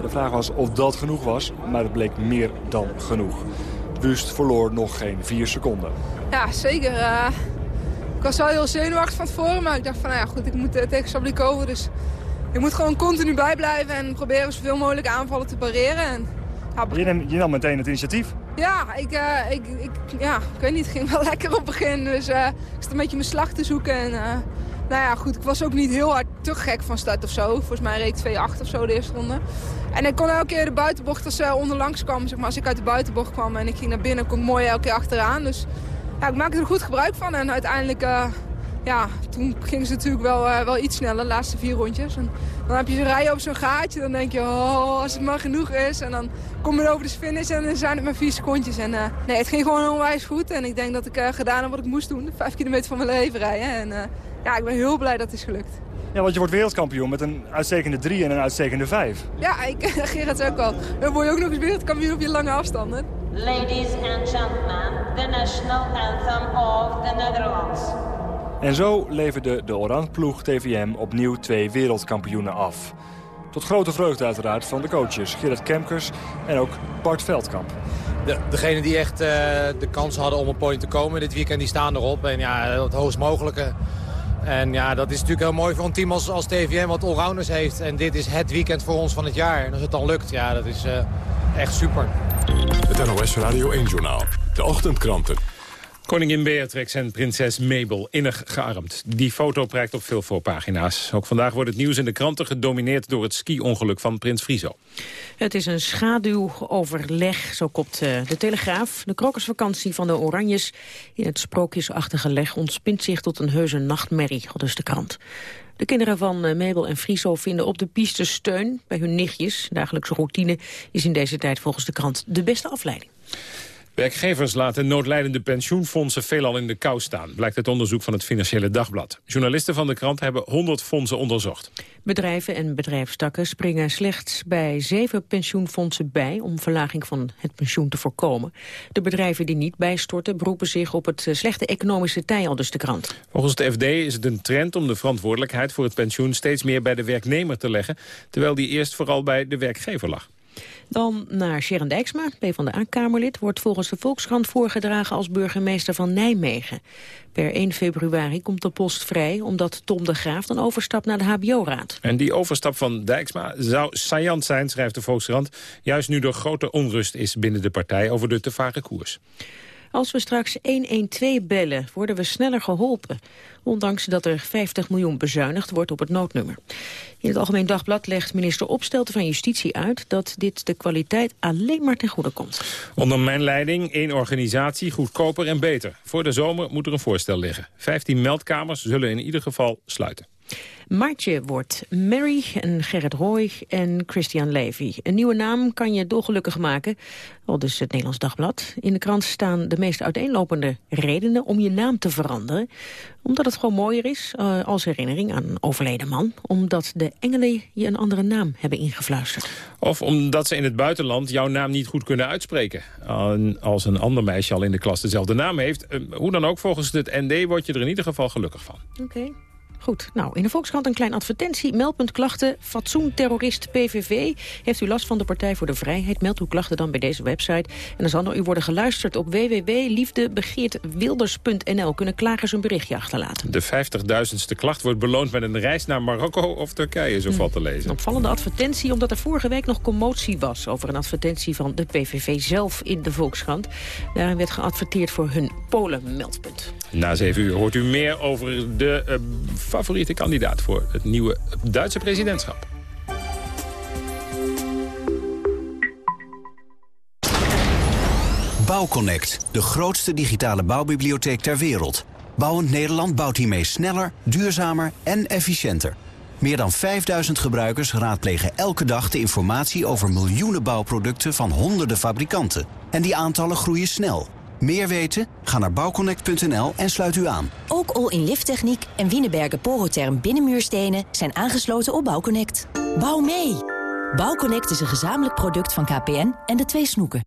De vraag was of dat genoeg was, maar het bleek meer dan genoeg. Wust verloor nog geen vier seconden. Ja, zeker. Uh, ik was wel heel zenuwachtig van tevoren, maar ik dacht van, nou ja, goed, ik moet uh, tegen Sablikova, dus ik moet gewoon continu bijblijven en proberen zoveel mogelijk aanvallen te pareren. En, ja, je, nam, je nam meteen het initiatief. Ja, ik, uh, ik, ik, ja, ik weet niet, het ging wel lekker op het begin, dus ik zat een beetje mijn slag te zoeken en... nou ja, goed, ik was ook niet heel hard te gek van start of zo. Volgens mij reed 2-8 of zo de eerste ronde. En ik kon elke keer de buitenbocht als ze onderlangs kwam. Zeg maar, als ik uit de buitenbocht kwam en ik ging naar binnen, kon ik mooi elke keer achteraan. Dus ja, ik maakte er goed gebruik van. En uiteindelijk, uh, ja, toen ging ze natuurlijk wel, uh, wel iets sneller, de laatste vier rondjes. En dan heb je ze rijden op zo'n gaatje, dan denk je, oh, als het maar genoeg is. En dan kom je over de finish en dan zijn het maar vier secondjes. En nee, het ging gewoon onwijs goed. En ik denk dat ik gedaan heb wat ik moest doen. Vijf kilometer van mijn leven rijden. En ja, ik ben heel blij dat het is gelukt. Ja, want je wordt wereldkampioen met een uitstekende 3 en een uitstekende 5. Ja, ik Gerard ook al. Dan word je ook nog eens wereldkampioen op je lange afstanden. Ladies and gentlemen, the national anthem of the Netherlands. En zo leverde de Oranje ploeg TVM opnieuw twee wereldkampioenen af. Tot grote vreugde uiteraard van de coaches Gerard Kemkers en ook Bart Veldkamp. De, degenen die echt uh, de kans hadden om op point te komen dit weekend, die staan erop. En ja, het hoogst mogelijke en ja, dat is natuurlijk heel mooi voor een team als, als TVM wat allrounders heeft. En dit is het weekend voor ons van het jaar. En als het dan lukt, ja, dat is uh, echt super. Het NOS Radio 1-journaal. De ochtendkranten. Koningin Beatrix en prinses Mabel innig gearmd. Die foto prijkt op veel voorpagina's. Ook vandaag wordt het nieuws in de kranten gedomineerd door het ski-ongeluk van prins Friso. Het is een schaduwoverleg, zo kopt uh, de Telegraaf. De krokusvakantie van de Oranjes in het sprookjesachtige leg ontspint zich tot een heuse nachtmerrie, al dus de krant. De kinderen van uh, Mabel en Friso vinden op de piste steun bij hun nichtjes. Dagelijkse routine is in deze tijd volgens de krant de beste afleiding. Werkgevers laten noodlijdende pensioenfondsen veelal in de kou staan, blijkt uit onderzoek van het Financiële Dagblad. Journalisten van de krant hebben 100 fondsen onderzocht. Bedrijven en bedrijfstakken springen slechts bij zeven pensioenfondsen bij om verlaging van het pensioen te voorkomen. De bedrijven die niet bijstorten beroepen zich op het slechte economische tij, al dus de krant. Volgens de FD is het een trend om de verantwoordelijkheid voor het pensioen steeds meer bij de werknemer te leggen, terwijl die eerst vooral bij de werkgever lag. Dan naar Sharon Dijksma, PvdA-kamerlid, wordt volgens de Volkskrant voorgedragen als burgemeester van Nijmegen. Per 1 februari komt de post vrij omdat Tom de Graaf dan overstapt naar de HBO-raad. En die overstap van Dijksma zou saillant zijn, schrijft de Volkskrant, juist nu er grote onrust is binnen de partij over de te vage koers. Als we straks 112 bellen, worden we sneller geholpen. Ondanks dat er 50 miljoen bezuinigd wordt op het noodnummer. In het Algemeen Dagblad legt minister Opstelten van Justitie uit... dat dit de kwaliteit alleen maar ten goede komt. Onder mijn leiding één organisatie, goedkoper en beter. Voor de zomer moet er een voorstel liggen. 15 meldkamers zullen in ieder geval sluiten. Maartje wordt Mary en Gerrit Roy en Christian Levy. Een nieuwe naam kan je dolgelukkig maken, al dus het Nederlands Dagblad. In de krant staan de meest uiteenlopende redenen om je naam te veranderen. Omdat het gewoon mooier is uh, als herinnering aan een overleden man. Omdat de engelen je een andere naam hebben ingefluisterd. Of omdat ze in het buitenland jouw naam niet goed kunnen uitspreken. als een ander meisje al in de klas dezelfde naam heeft. Uh, hoe dan ook, volgens het ND word je er in ieder geval gelukkig van. Oké. Goed, nou, in de Volkskrant een klein advertentie. Meldpunt klachten, fatsoen, terrorist, PVV. Heeft u last van de Partij voor de Vrijheid? Meld uw klachten dan bij deze website. En dan zal naar u worden geluisterd op www.liefdebegeertwilders.nl. Kunnen klagers een berichtje achterlaten. De 50.000ste klacht wordt beloond met een reis naar Marokko of Turkije, zo valt te lezen. Een opvallende advertentie, omdat er vorige week nog commotie was... over een advertentie van de PVV zelf in de Volkskrant. Daarin werd geadverteerd voor hun Polen-meldpunt. Na zeven uur hoort u meer over de... Uh, favoriete kandidaat voor het nieuwe Duitse presidentschap. Bouwconnect, de grootste digitale bouwbibliotheek ter wereld. Bouwend Nederland bouwt hiermee sneller, duurzamer en efficiënter. Meer dan 5000 gebruikers raadplegen elke dag de informatie over miljoenen bouwproducten van honderden fabrikanten. En die aantallen groeien snel. Meer weten? Ga naar bouwconnect.nl en sluit u aan. Ook all-in lifttechniek en Wienerberger Porotherm binnenmuurstenen zijn aangesloten op Bouwconnect. Bouw mee! Bouwconnect is een gezamenlijk product van KPN en de twee snoeken.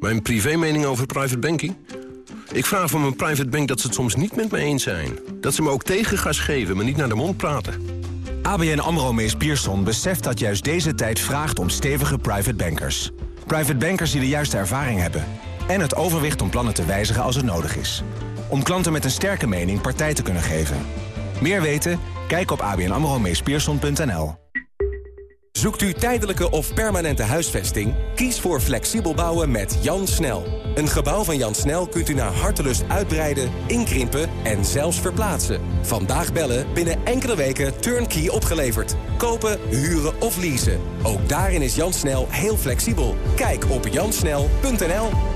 Mijn privémening over private banking? Ik vraag van mijn private bank dat ze het soms niet met me eens zijn. Dat ze me ook tegengas geven, maar niet naar de mond praten. ABN AMRO Mees Pierson beseft dat juist deze tijd vraagt om stevige private bankers. Private bankers die de juiste ervaring hebben. En het overwicht om plannen te wijzigen als het nodig is. Om klanten met een sterke mening partij te kunnen geven. Meer weten? Kijk op abnamromeespierson.nl. Zoekt u tijdelijke of permanente huisvesting? Kies voor flexibel bouwen met Jan Snel. Een gebouw van Jan Snel kunt u naar hartelust uitbreiden, inkrimpen en zelfs verplaatsen. Vandaag bellen, binnen enkele weken turnkey opgeleverd. Kopen, huren of leasen. Ook daarin is Jan Snel heel flexibel. Kijk op jansnel.nl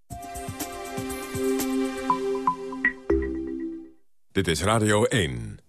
Dit is Radio 1.